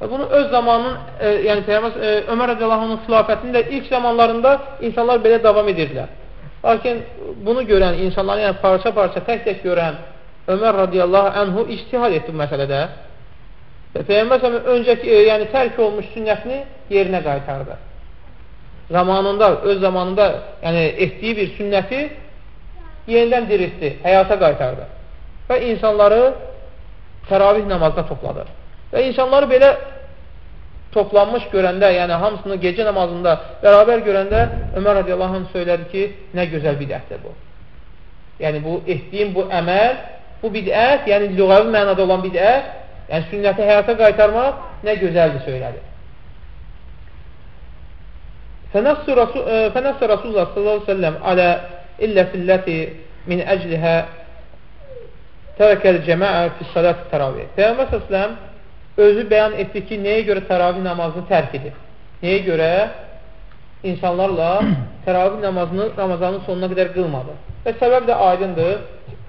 Və bunu öz zamanının, e, yəni Peyğəmbər e, Ömər radiyallahu anhın xilafətində ilk zamanlarında insanlar belə davam edirdilər. Lakin bunu görən insanlar, yəni parça-parça, tək-tək görən Ömər radiyallahu anhu ictihad etdi bu məsələdə. Peyğəmbər s.ə.v öncəki, e, yəni tərk olmuş sünnətini yerinə qaytardı. Zamanında, öz zamanında yəni etdiyi bir sünnəti yenidən diriltdi, həyata qaytardı. Və insanları təravih namazına topladı. Və insanları belə toplanmış görəndə, yəni hamısını gecə namazında bərabər görəndə Ömər radiyallahu anh söylədi ki, nə gözəl bidətdir bu. Yəni bu etdiyim bu əməl, bu bidət, yəni lüğəvi mənada olan bidət Yəni, sünnəti həyata qaytarmaq nə gözəldir söylədi. Fənəssə Rasulullah sallallahu aleyhi ve sellem alə illətilləti min əclihə tərəkəl cəməə fissalət təravih. Peyğəmbər səsləm özü bəyan etdi ki, nəyə görə təravih namazını tərk edir? Nəyə görə insanlarla [CLEARS THROAT] təravih namazını Ramazanın sonuna qədər qılmadı? Və səbəb də aydındır,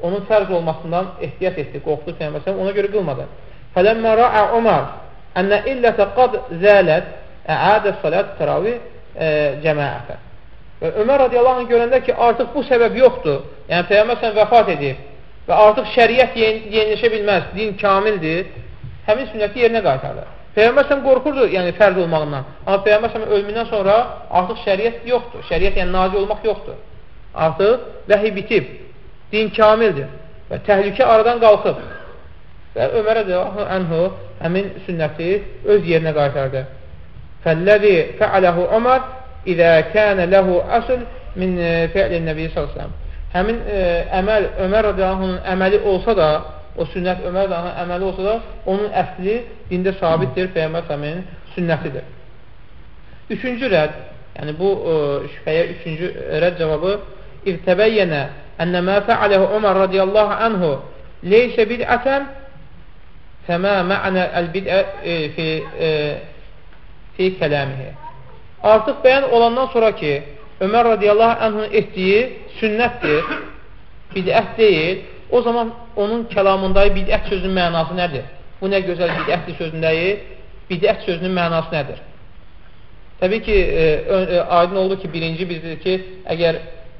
onun fərz olmasından ehtiyat etdi, qorxdu Peyğəmbər ona görə qılmadı. Fələmmə rə'a Umar ənə illətə qad zələt əadə salat təravih e, cəmaətə. Və Ömər radiyallahu anh görəndə ki, artıq bu səbəb yoxdur. Yəni, Peyyəmbər sən vəfat edib və artıq şəriət yeniləşə bilməz, din kamildir, həmin sünnəti yerinə qaytardı. Peyyəmbər sən qorxurdu, yəni fərd olmağından. Amma Peyyəmbər sən ölümündən sonra artıq şəriət yoxdur. Şəriət yəni nazi olmaq yoxdur. Artıq vəhi bitib, din kamildir və təhlükə aradan qalxıb. Və Ömərə də ənhu həmin sünnəti öz yerinə qaytardı. Fəlləzi fəaləhu Ömər İzə kənə ləhu əsl min e, fi'lin nəbi s.ə.v. Həmin ə, e, əməl Ömər radiyallahu əməli olsa da, o sünnət Ömər radiyallahu əməli olsa da, onun əsli dində sabitdir, Peyyəmbər səmin sünnətidir. Üçüncü rədd, yəni bu ə, e, şübhəyə üçüncü rədd cavabı İrtəbəyyənə ənə mə fəaləhu Ömər radiyallahu anhu leysə bidətən Fəmə mə'nə əl-bid'ə fi, e, fi kələmihi. Artıq bəyan olandan sonra ki, Ömər radiyallahu anhın etdiyi sünnətdir, bidət deyil, o zaman onun kəlamındayı bidət sözünün mənası nədir? Bu nə gözəl bidətdir sözündəyi, bidət sözünün mənası nədir? Təbii ki, e, e, aydın oldu ki, birinci bizdir ki, əgər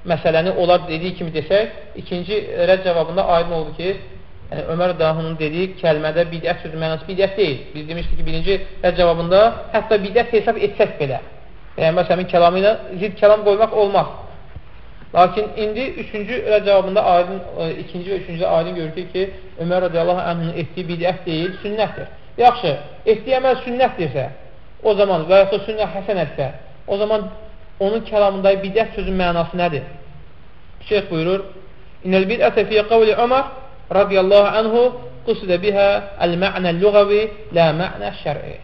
məsələni onlar dediyi kimi desək, ikinci rədd cavabında aydın oldu ki, yəni Ömər Dahunun dediyi kəlmədə bidət sözü mənası bidət deyil. Biz demişdik ki, birinci rədd cavabında hətta bidət hesab etsək belə. Yəni, məsələn, kəlamı ilə zid kəlam qoymaq olmaz. Lakin indi üçüncü rədd cavabında aydın, e, ikinci və üçüncü aydın görürük ki, Ömər radiyallahu anhın etdiyi bidət deyil, sünnətdir. Yaxşı, etdiyi əməl sünnətdirsə, o zaman və yaxud sünnə həsənətsə, o zaman onun kəlamındakı bidət sözün mənası nədir? Şeyh buyurur, İnnəl bidətə fiyə qavli Ömər radiyallahu anhu qusidə bihə əl-mə'nə lüğəvi lə mə'nə şər'i.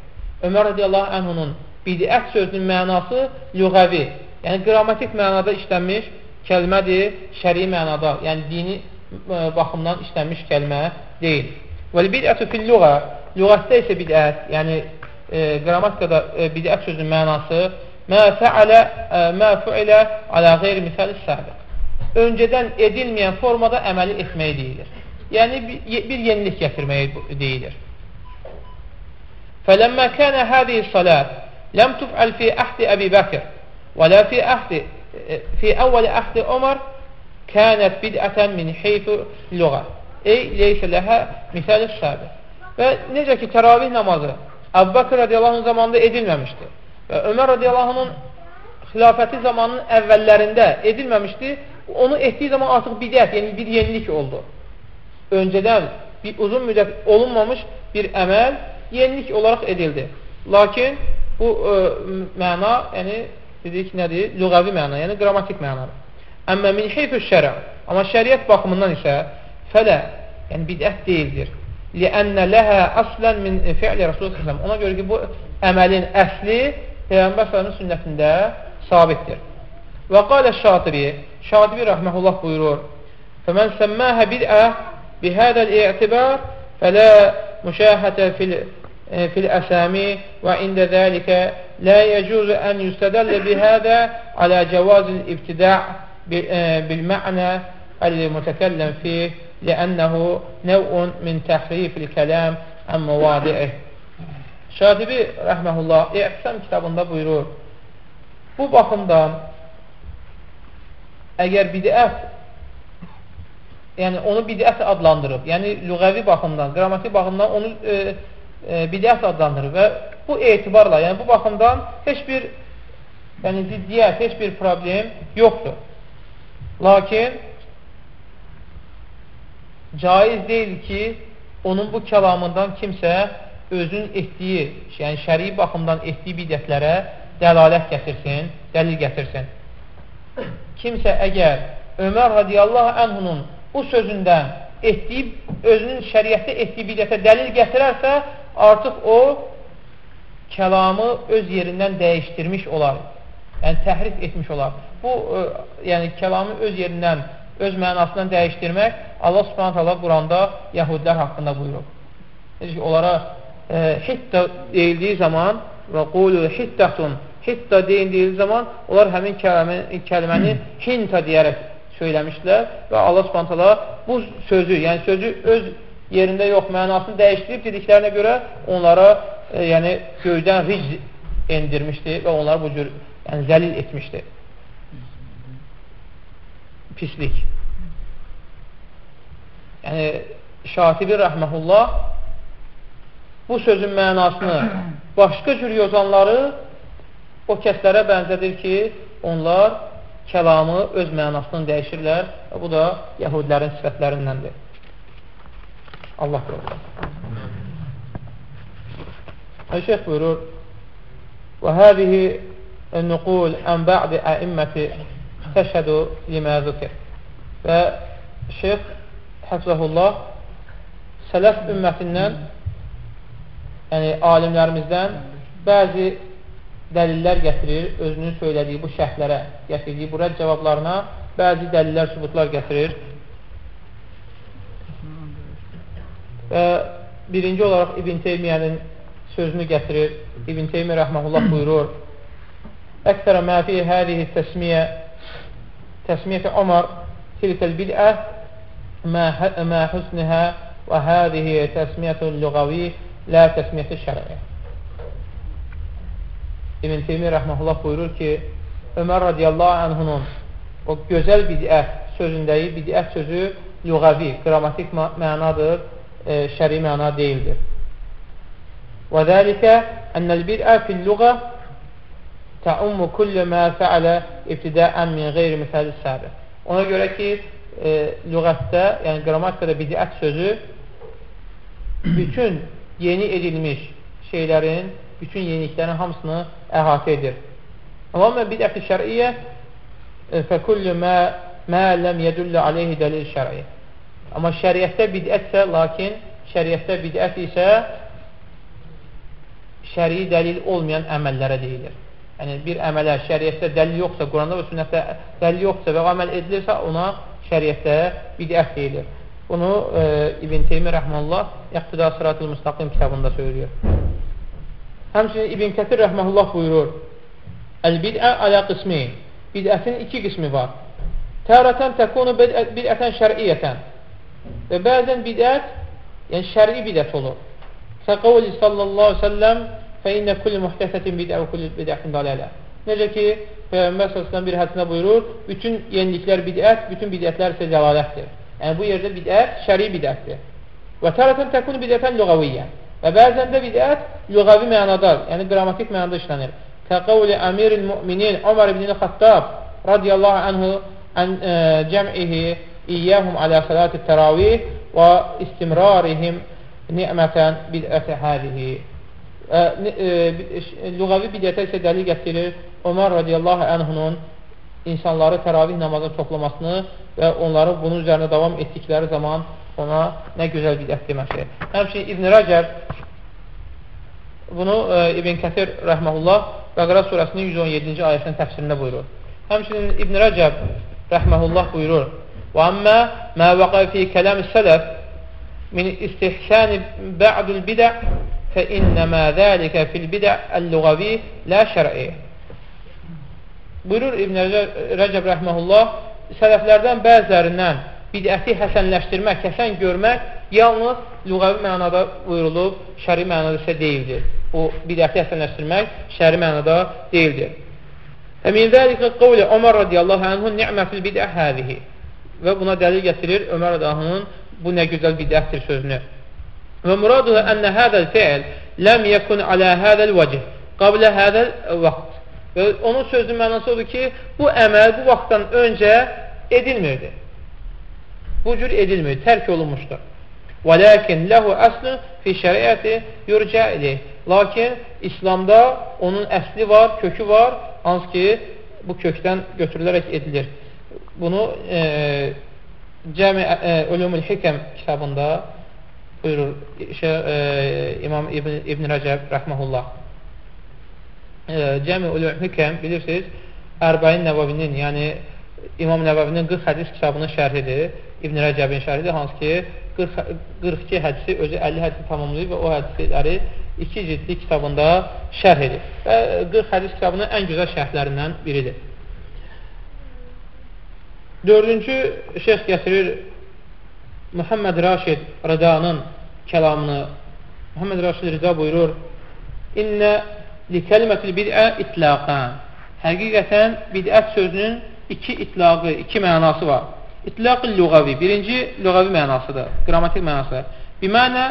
Ömər radiyallahu anhunun bidət sözünün mənası lüğəvi, yəni qrammatik mənada işlənmiş kəlmədir, şəri mənada, yəni dini baxımdan işlənmiş kəlmə deyil. Vəl-bidətü fil-lüğə, lüğətdə isə bidət, yəni e, qrammatikada e, bidət sözünün mənası mə fəalə mə fuilə alə qeyri misali səbiq. Öncədən edilməyən formada əməli etməyi deyilir. Yəni bir, yenilik gətirməyi deyilir. Fələmmə kənə hədihi salət ləm tuf'al fi əhdi Əbi Bəkir və lə fi əhdi fi əvvəli əhdi Ömər kənət bidətən min heyfu lüğə ey leysə ləhə misali səbiq. Və necə ki, təravih namazı Əbu Bakır radiyallahu zamanında edilməmişdi. Və Ömər radiyallahu xilafəti zamanının əvvəllərində edilməmişdi. Onu etdiyi zaman artıq bidət, yəni bir yenilik oldu. Öncədən bir uzun müddət olunmamış bir əməl yenilik olaraq edildi. Lakin bu ə, e, məna, yəni dedik nədir? Lüğəvi məna, yəni qrammatik mənadır. Əmmə min heyfü şərə, amma şəriət baxımından isə fələ, yəni bidət deyildir. Liənnə ləhə əslən min fi'li Rasulullah Ona görə ki, bu əməlin əsli Peyğəmbər s.ə.v sünnətində sabitdir. Və qalə Şatibi, Şatibi rəhməhullah buyurur, Fəmən səmməhə bid'ə بهذا الاعتبار فلا مشاهدة في آه، في الأسامي وعند ذلك لا يجوز أن يستدل بهذا على جواز الابتداع آه، بالمعنى المتكلم فيه لأنه نوع من تحريف الكلام عن مواضعه. Şadibi rəhməhullah İqtisam kitabında buyurur bu baxımdan əgər bidət yəni onu bidət adlandırıb, yəni lüğəvi baxımdan, qrammatik baxımdan onu e, e, bidət adlandırıb və bu etibarla, yəni bu baxımdan heç bir yəni ziddiyyət, heç bir problem yoxdur. Lakin caiz deyil ki, onun bu kəlamından kimsə özün etdiyi, yəni şəri baxımdan etdiyi bidətlərə dəlalət gətirsin, dəlil gətirsin. Kimsə əgər Ömər radiyallahu ənhunun bu sözündən etdiyi, özünün şəriətdə etdiyi bidətə dəlil gətirərsə, artıq o kəlamı öz yerindən dəyişdirmiş olar. Yəni, təhrif etmiş olar. Bu, ə, yəni, kəlamı öz yerindən öz mənasından dəyişdirmək Allah subhanət hala Quranda yəhudlər haqqında buyurub. Necə ki, onlara e, hitta deyildiyi zaman və qulu hittətun hitta deyildiyi zaman onlar həmin kəlməni, kəlməni hinta deyərək söyləmişdilər və Allah subhanət hala bu sözü, yəni sözü öz yerində yox, mənasını dəyişdirib dediklərinə görə onlara e, yəni göydən ric endirmişdi və onları bu cür yəni, zəlil etmişdi pislik. Yəni, Şatibi rəhməhullah bu sözün mənasını başqa cür yozanları o kəslərə bənzədir ki, onlar kəlamı öz mənasını dəyişirlər və bu da yəhudilərin sifətlərindəndir. Allah qorusun. Şeyh buyurur, və həzihi nüqul ən bə'di əimməti təşhədu limə zükir. Və şeyx Həfzəhullah sələf ümmətindən yəni alimlərimizdən bəzi dəlillər gətirir, özünün söylədiyi bu şəhlərə, gətirdiyi bu rədd cavablarına bəzi dəlillər, sübutlar gətirir. Və birinci olaraq İbn Teymiyyənin sözünü gətirir. İbn Teymiyyə rəhməhullah buyurur, Əksərə məfi hədihi təsmiyyə təsmiyyəti Omar tilkəl bid'ə mə hə, hüsnihə və hədihi təsmiyyətun lüqavi lə təsmiyyəti şərəyyə. İbn Teymi rəhməhullah buyurur ki, Ömər radiyallahu anhunun o gözəl bidət sözündəyi bidət sözü lüğəvi, qrammatik mənadır, e, şəri məna deyildir. Və zəlikə ənəl bid'ə fil-lüğə təummu kullu mə fəalə ibtidəən min qeyri misəli səbi. Ona görə ki, e, lüğətdə, yəni qrammatikada bidət sözü bütün yeni edilmiş şeylərin, bütün yeniliklərin hamısını əhatə edir. Amma bidət-i şər'iyyə fəkullu mə, mə ləm yədullə aleyhi dəlil şər'i. Amma şəriətdə bidətsə, lakin şəriətdə bidət isə şəri dəlil olmayan əməllərə deyilir. Yəni, bir əmələ şəriətdə dəlil yoxsa, Quranda və sünnətdə dəlil yoxsa və əməl edilirsə, ona şəriətdə bidət deyilir. Bunu e, İbn Teymi Rəhməllah İqtida Sırat-ül Müstaqim kitabında söylüyor. Həmçinin İbn Kətir Rəhməllah buyurur, Əl-bid'ə alə qismi Bidətin iki qismi var. Tərətən təkunu bidətən şəriyyətən və bəzən bidət yəni şəri bidət olur. Kəqavli sallallahu sellem fə innə kulli muhtəsətin bidə və kulli bidətin dalələ. Necə ki, Peyğəmbər sallallahu bir hədisində buyurur, bütün yeniliklər bidət, bütün bidətlər isə cəlalətdir. Yəni bu yerdə bidət şəri bidətdir. Və tərətən təkunu bidətən lüğaviyyə. Və bəzən də bidət lüğavi mənada, yəni qrammatik mənada işlənir. Kəqavli əmiril müminin Ömər ibn Xattab radiyallahu anhu ən cəm'ihi iyyəhum alə salat-ı təravih və istimrarihim ni'mətən bid'əti hədihi. Lüğəvi bidətə isə dəlil gətirir Ömər radiyallahu anhunun insanları təravih namazına toplamasını və onları bunun üzərində davam etdikləri zaman ona nə gözəl bidət deməsi. Həmçinin İbn Rəcəb bunu e, İbn Kətir rəhməhullah Bəqara surəsinin 117-ci ayəsinin təfsirində buyurur. Həmçinin İbn Rəcəb rəhməhullah buyurur. Və əmmə mə vəqə fi kələmi sələf min istihsəni bə'dül bidə fə innəmə zəlikə fil bidə əl-lüğəvi lə şər'i. Buyurur İbn Rəcəb rəhməhullah, sələflərdən bəzilərindən bidəti həsənləşdirmək, həsən görmək yalnız lüğəvi mənada buyurulub, şəri mənada isə deyildir o bidəti həsənləşdirmək şəri mənada deyildir. Və min zəlikə qavli Ömər radiyallahu anhu ni'mətil bidə həzihi və buna dəlil gətirir Ömər radiyallahu bu nə gözəl bidətdir sözünü. Və muraduhu ənə hədəl fiil ləm yəkun alə hədəl vəcih qablə hədəl vaxt. Və onun sözünün mənası odur ki, bu əməl bu vaxtdan öncə edilmirdi. Bu cür edilmir, tərk olunmuşdur. Və ləkin ləhu əslü fi şəriəti yurcə ilih. Lakin İslamda onun əsli var, kökü var, hansı ki, bu kökdən götürülərək edilir. Bunu e, Cəmi e, Ölümül Hikəm kitabında buyurur şey, e, İmam İbn, İbn Rəcəb rəhməhullah. E, Cəmi Ölümül Hikəm bilirsiniz, Ərbəyin Nəvavinin, yəni İmam Nəvavinin 40 hədis kitabının şərhidir. İbn Rəcəbin şərhidir, hansı ki 40, 42 hədisi özü 50 hədisi tamamlayıb və o hədisləri iki ciddi kitabında şərh edir. Və 40 hədis kitabının ən gözəl şərhlərindən biridir. Dördüncü şeyx gətirir Muhammed Raşid Rıdanın kəlamını. Muhammed Raşid Rıda buyurur İnnə li kəlmətil bid'ə itlaqən Həqiqətən bidət sözünün iki itlaqı, iki mənası var. İtlaq-ı lüğavi. Birinci lüğavi mənasıdır, qrammatik mənası. Bimənə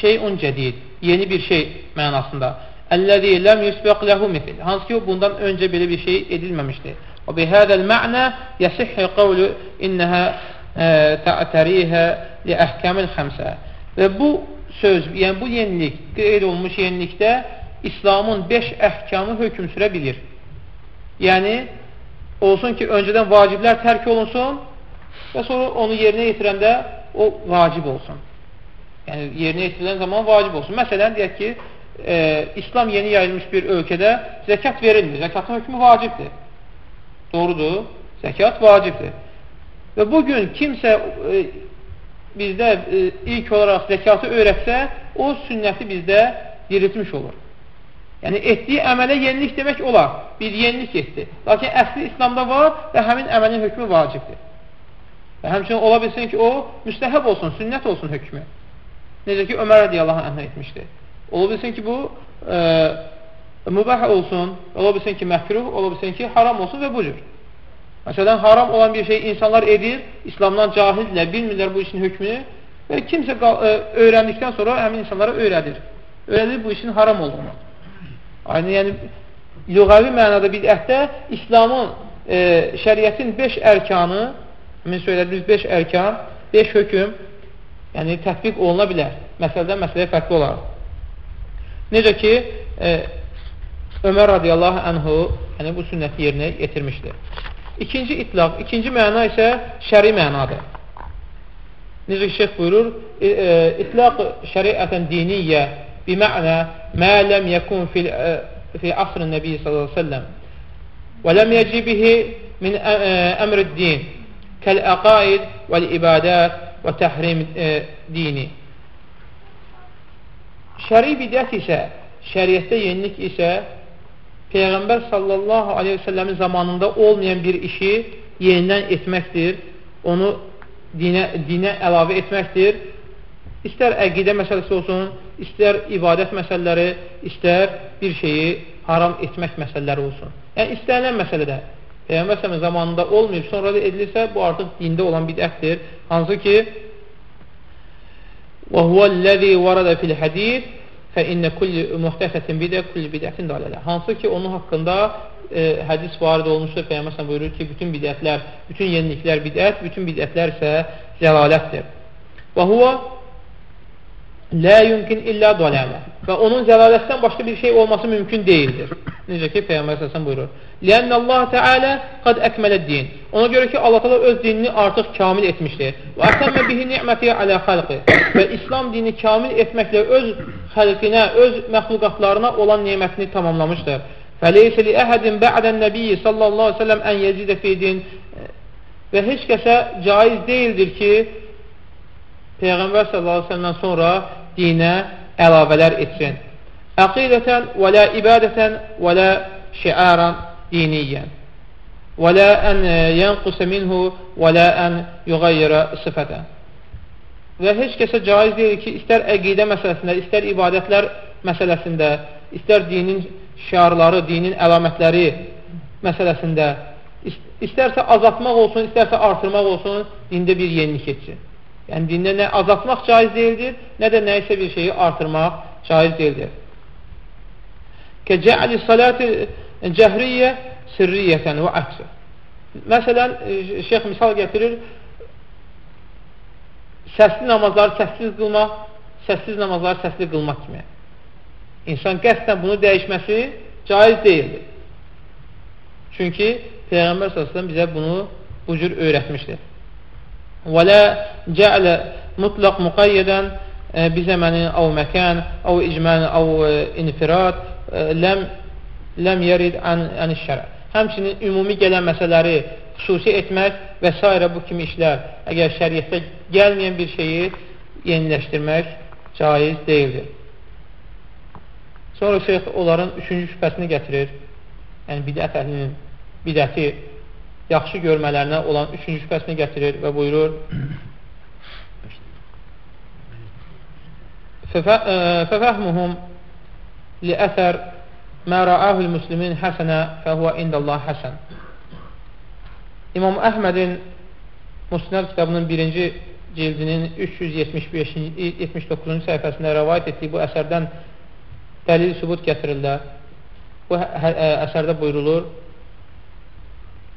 şeyun cədid, yeni bir şey mənasında. Əlləzi ləm yusbəq ləhu misil. Hansı ki, bundan öncə belə bir şey edilməmişdir. Və bihədəl mə'nə yəsihhi qavlu innəhə e, tə'tərihə li əhkəmil xəmsə. Və bu söz, yəni bu yenilik, qeyd olmuş yenilikdə İslamın 5 əhkamı hökm sürə bilir. Yəni, olsun ki, öncədən vaciblər tərk olunsun və sonra onu yerinə yetirəndə o vacib olsun. Yəni, yerinə yetirilən zaman vacib olsun. Məsələn, deyək ki, e, İslam yeni yayılmış bir ölkədə zəkat verilmir. Zəkatın hökmü vacibdir. Doğrudur. Zəkat vacibdir. Və bugün kimsə e, bizdə e, ilk olaraq zəkatı öyrətsə, o sünnəti bizdə diriltmiş olur. Yəni, etdiyi əmələ yenilik demək olar. Bir yenilik etdi. Lakin əsli İslamda var və həmin əməlin hökmü vacibdir. Və həmçinin ola bilsin ki, o müstəhəb olsun, sünnət olsun hökmü. Necə ki, Ömər radiyallahu anh etmişdi. Ola bilsin ki, bu e, mübah olsun, ola bilsin ki, məhkruh, ola bilsin ki, haram olsun və bu cür. Məsələn, haram olan bir şey insanlar edir, İslamdan cahildirlər, bilmirlər bu işin hökmünü və kimsə e, öyrəndikdən sonra həmin insanlara öyrədir. Öyrədir bu işin haram olduğunu. Aynı, yəni, lüğəvi mənada bidətdə İslamın, e, şəriətin 5 ərkanı, min söylədiniz 5 ərkan, 5 hökm, yəni tətbiq oluna bilər. Məsələdən məsələyə fərqli olaraq. Necə ki, e, Ömər radiyallahu anhu yəni bu sünnəti yerinə yetirmişdir. İkinci itlaq, ikinci məna isə şəri mənadır. Necə ki, şeyh buyurur, e, e, itlaq şəriətən diniyyə bimə'nə mə ləm yəkun fil, e, fi asrın nəbi sallallahu aleyhi ve sellem və ləm yəcibihi min əmr din kəl-əqaid vəl-ibadət və təhrim e, dini. Şəri bidət isə, şəriətdə yenilik isə Peyğəmbər sallallahu aleyhi və səlləmin zamanında olmayan bir işi yenidən etməkdir, onu dinə, dinə əlavə etməkdir. İstər əqidə məsələsi olsun, istər ibadət məsələləri, istər bir şeyi haram etmək məsələləri olsun. Yəni, istənilən məsələdə Peyğəmbər sələmin zamanında olmayıb, sonra da edilirsə, bu artıq dində olan bidətdir. Hansı ki, وَهُوَ الَّذِي وَرَدَ فِي الْحَدِيثِ فَإِنَّ كُلِّ مُحْتَسَةٍ بِدَ كُلِّ بِدَةٍ دَلَلَ Hansı ki, onun haqqında e, hədis varid olmuşdur. Peyğəmbər buyurur ki, bütün bidətlər, bütün yeniliklər bidət, bütün bidətlər isə zəlalətdir. Və huva lə yumkin illə dalalə və onun zəlalətdən başqa bir şey olması mümkün deyildir. Necə ki, Peyğəmbər səsən buyurur. Lənnə Allah Teala qad əkmələ din. Ona görə ki, Allah Teala öz dinini artıq kamil etmişdir. Və əsəmmə bihi ni'məti alə xalqi. Və İslam dini kamil etməklə öz xəlqinə, öz məxluqatlarına olan nemətini tamamlamışdır. Fəleysə li əhədin bə'dən nəbiyyi sallallahu aleyhi ve sellem ən yezidə fi din. Və heç kəsə caiz deyildir ki, Peyğəmbər sallallahu aleyhi ve sellemdən sonra dinə əlavələr etsin. Əqidətən və lə ibadətən və lə şiaran diniyyən və lə ən yənqusə minhu və lə ən yuğayyirə sıfətən və heç kəsə caiz deyil ki, istər əqidə məsələsində, istər ibadətlər məsələsində, istər dinin şiarları, dinin əlamətləri məsələsində, istərsə azaltmaq olsun, istərsə artırmaq olsun, dində bir yenilik etsin. Yəni, dində nə azaltmaq caiz deyildir, nə də nə isə bir şeyi artırmaq caiz deyildir. Kəcəəli saləti cəhriyyə sirriyyətən və əksər. Məsələn, e, şeyx misal gətirir, səsli namazları səssiz qılmaq, səssiz namazları səsli qılmaq kimi. İnsan qəsdən bunu dəyişməsi caiz deyildir. Çünki Peyğəmbər s.ə.v bizə bunu bu cür öyrətmişdir. Və lə cəələ mutlaq müqayyedən e, bizəmənin, əv məkan, əv icmən, əv infirad, ləm, ləm yerid ən şərə. Həmçinin ümumi gələn məsələləri xüsusi etmək və s. bu kimi işlər, əgər şəriətdə gəlməyən bir şeyi yeniləşdirmək caiz deyildir. Sonra şeyx onların üçüncü şübhəsini gətirir. Yəni, bidət əhlinin bidəti yaxşı görmələrinə olan üçüncü şübhəsini gətirir və buyurur. Fəfəhmuhum liəsər mə rəahul muslimin həsənə fəhvə indəllah həsən. İmam Əhmədin Musnəd kitabının birinci cildinin 375-79-cu səhifəsində rəvayət etdiyi bu əsərdən dəlil sübut gətirirlər. Bu hə, hə, əsərdə buyurulur,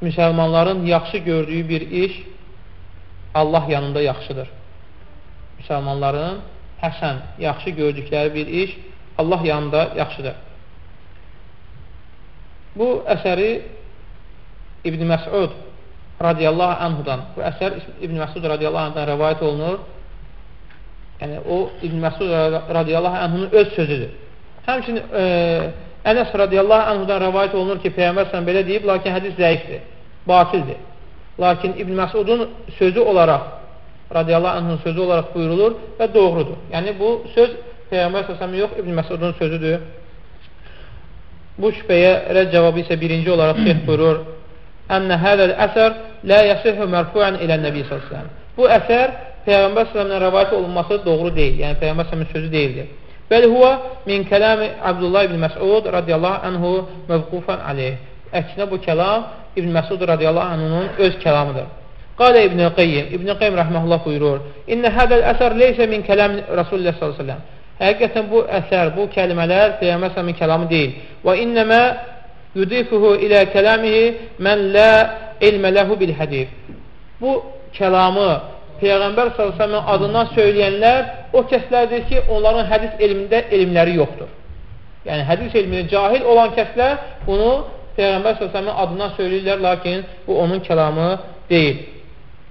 müsəlmanların yaxşı gördüyü bir iş Allah yanında yaxşıdır. Müsəlmanların həsən, yaxşı gördükləri bir iş Allah yanında yaxşıdır. Bu əsəri İbn Məsud radiyallahu anhudan, bu əsər İbn Məsud radiyallahu anhudan rəvayət olunur. Yəni, o İbn Məsud radiyallahu anhunun öz sözüdür. Həmçinin e, Ənəs radiyallahu anhudan rəvayət olunur ki, Peyyəmbər sən belə deyib, lakin hədis zəifdir, batildir. Lakin İbn Məsudun sözü olaraq, radiyallahu anhunun sözü olaraq buyurulur və doğrudur. Yəni, bu söz Peyyəmbər səsəmi yox, İbn Məsudun sözüdür. Bu şübhəyə rədd cavabı isə birinci olaraq şeyh buyurur, Ənə hədəl əsər lə yəsihü mərfuən ilə nəbi s.ə.v. Bu əsər Peyğəmbər s.ə.v-lə rəvayət olunması doğru deyil. Yəni, Peyğəmbər s.ə.v-in sözü deyildir. Bəli huvə min kələmi Abdullah ibn Məsud radiyallahu anhu mövqufən aleyh. Əksinə bu kəlam İbn Məsud radiyallahu anhunun öz kəlamıdır. Qalə İbn Qayyim, İbn Qayyim rəhməhullah buyurur: "İnne hadal əsər leysə min kəlam Rasulullah sallallahu əleyhi və səlləm." Həqiqətən bu əsər, bu kəlmələr Peyğəmbər sallallahu kəlamı deyil. Və innəmə yudifuhu ilə kəlamihi mən la ilmə ləhu bil hadis. Bu kəlamı Peyğəmbər s.ə.v adından söyləyənlər o kəslərdir ki, onların hədis elmində elmləri yoxdur. Yəni, hədis elmində cahil olan kəslər bunu Peyğəmbər s.ə.v adından söyləyirlər, lakin bu onun kəlamı deyil.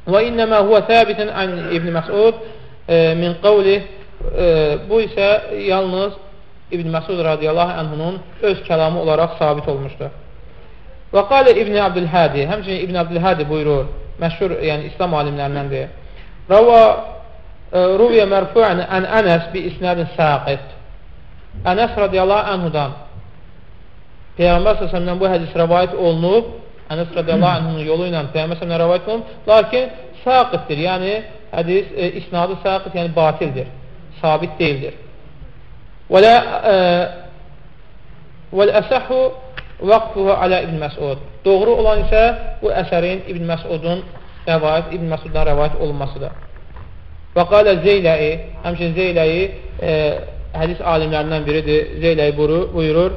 Və innəmə huvə səbitin ən İbn Məsud e, min qavli e, bu isə yalnız İbn Məsud radiyallahu anhunun öz kəlamı olaraq sabit olmuşdur. Və qalə İbn Abdülhədi, həmçinin İbn Abdülhədi buyurur, məşhur, yəni İslam alimlərindəndir. Ruviyə mərfu'ən ən Ənəs bi isnədin saqit. Ənəs radiyallahu anhudan Peyğəmbər səsəmdən bu hədis rəvayət olunub, Ənəs radiyallahu anhunun yolu ilə Peyğəmbər səsəmdən rəvayət olunub, lakin saqitdir, yəni hədis e, isnadı saqit, yəni batildir, sabit deyildir. Və lə e, vəl-əsəhu vaqfuhu alə İbn Məsud. Doğru olan isə bu əsərin İbn Məsudun rəvayət, İbn Məsuddan rəvayət olunmasıdır. Və qalə Zeyləyi, həmçin Zeyləyi e, hədis alimlərindən biridir. Zeyləyi buyurur,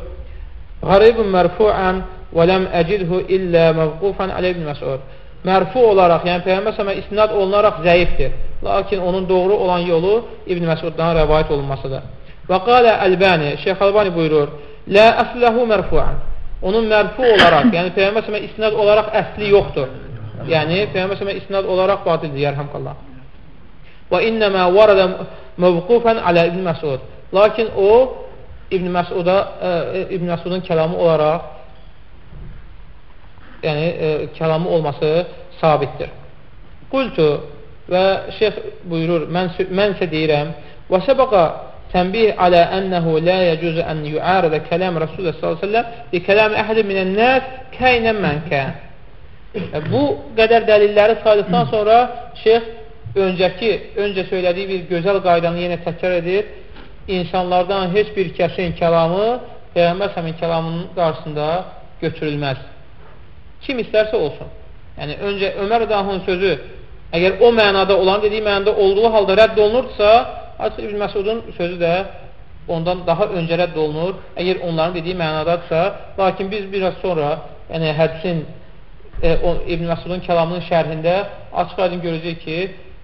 Qaribun mərfu'an və ləm əcidhu illə məvqufan alə İbn Məsud. Mərfu olaraq, yəni Peyğəmbər səmə istinad olunaraq zəifdir. Lakin onun doğru olan yolu İbn Məsuddan rəvayət olunmasıdır. Və qalə Əlbəni, Şeyx Albani buyurur, Lə əsləhu mərfu'an. Onun mərfu olaraq, yəni Peyğəmbər səmə istinad olaraq əsli yoxdur. Yəni, Peyğəmbər səmə istinad olaraq batildir, yərhəmqallah. Və innəmə varadə mövqufən alə İbn Məsud. Lakin o, İbn Məsuda, e, İbn Məsudun kəlamı olaraq yəni e, kəlamı olması sabitdir. Qultu və şeyx buyurur, mən, mən isə deyirəm, və səbəqa tənbih alə ənəhu lə yəcüzü ən yuaridə kələm Rasulullah s.ə.v li kələm əhədi minən-nəs kəynən mənkə. E, bu qədər dəlilləri saydıqdan sonra şeyx öncəki, öncə söylədiyi bir gözəl qaydanı yenə təkrar edir. İnsanlardan heç bir kəsin kəlamı Peyğəmbər səmin kəlamının qarşısında götürülməz. Kim istərsə olsun. Yəni, öncə Ömər Dahın sözü əgər o mənada olan dediyi mənada olduğu halda rədd olunurdsa, Asr İbn Məsudun sözü də ondan daha öncə rədd olunur. Əgər onların dediyi mənadadırsa, lakin biz biraz sonra yəni hədisin e, o, İbn Məsudun kəlamının şərhində açıq aydın görəcək ki,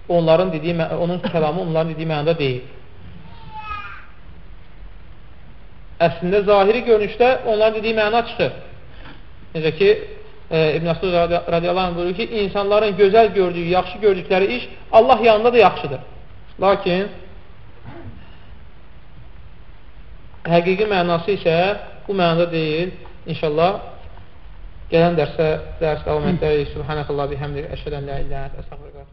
onların dediyi, onun kəlamı onların dediyi mənada deyil. Əslində, zahiri görünüşdə onların dediyi məna çıxır. Necə ki, e, İbn Əsud radiyallahu anh buyurur ki, insanların gözəl gördüyü, yaxşı gördükləri iş Allah yanında da yaxşıdır. Lakin həqiqi mənası isə bu mənada deyil. İnşallah gələn dərsə dərs davam edərik. Subhanəkallah bihəmdir. Əşhədən la iləhət. Əstəğfirullah.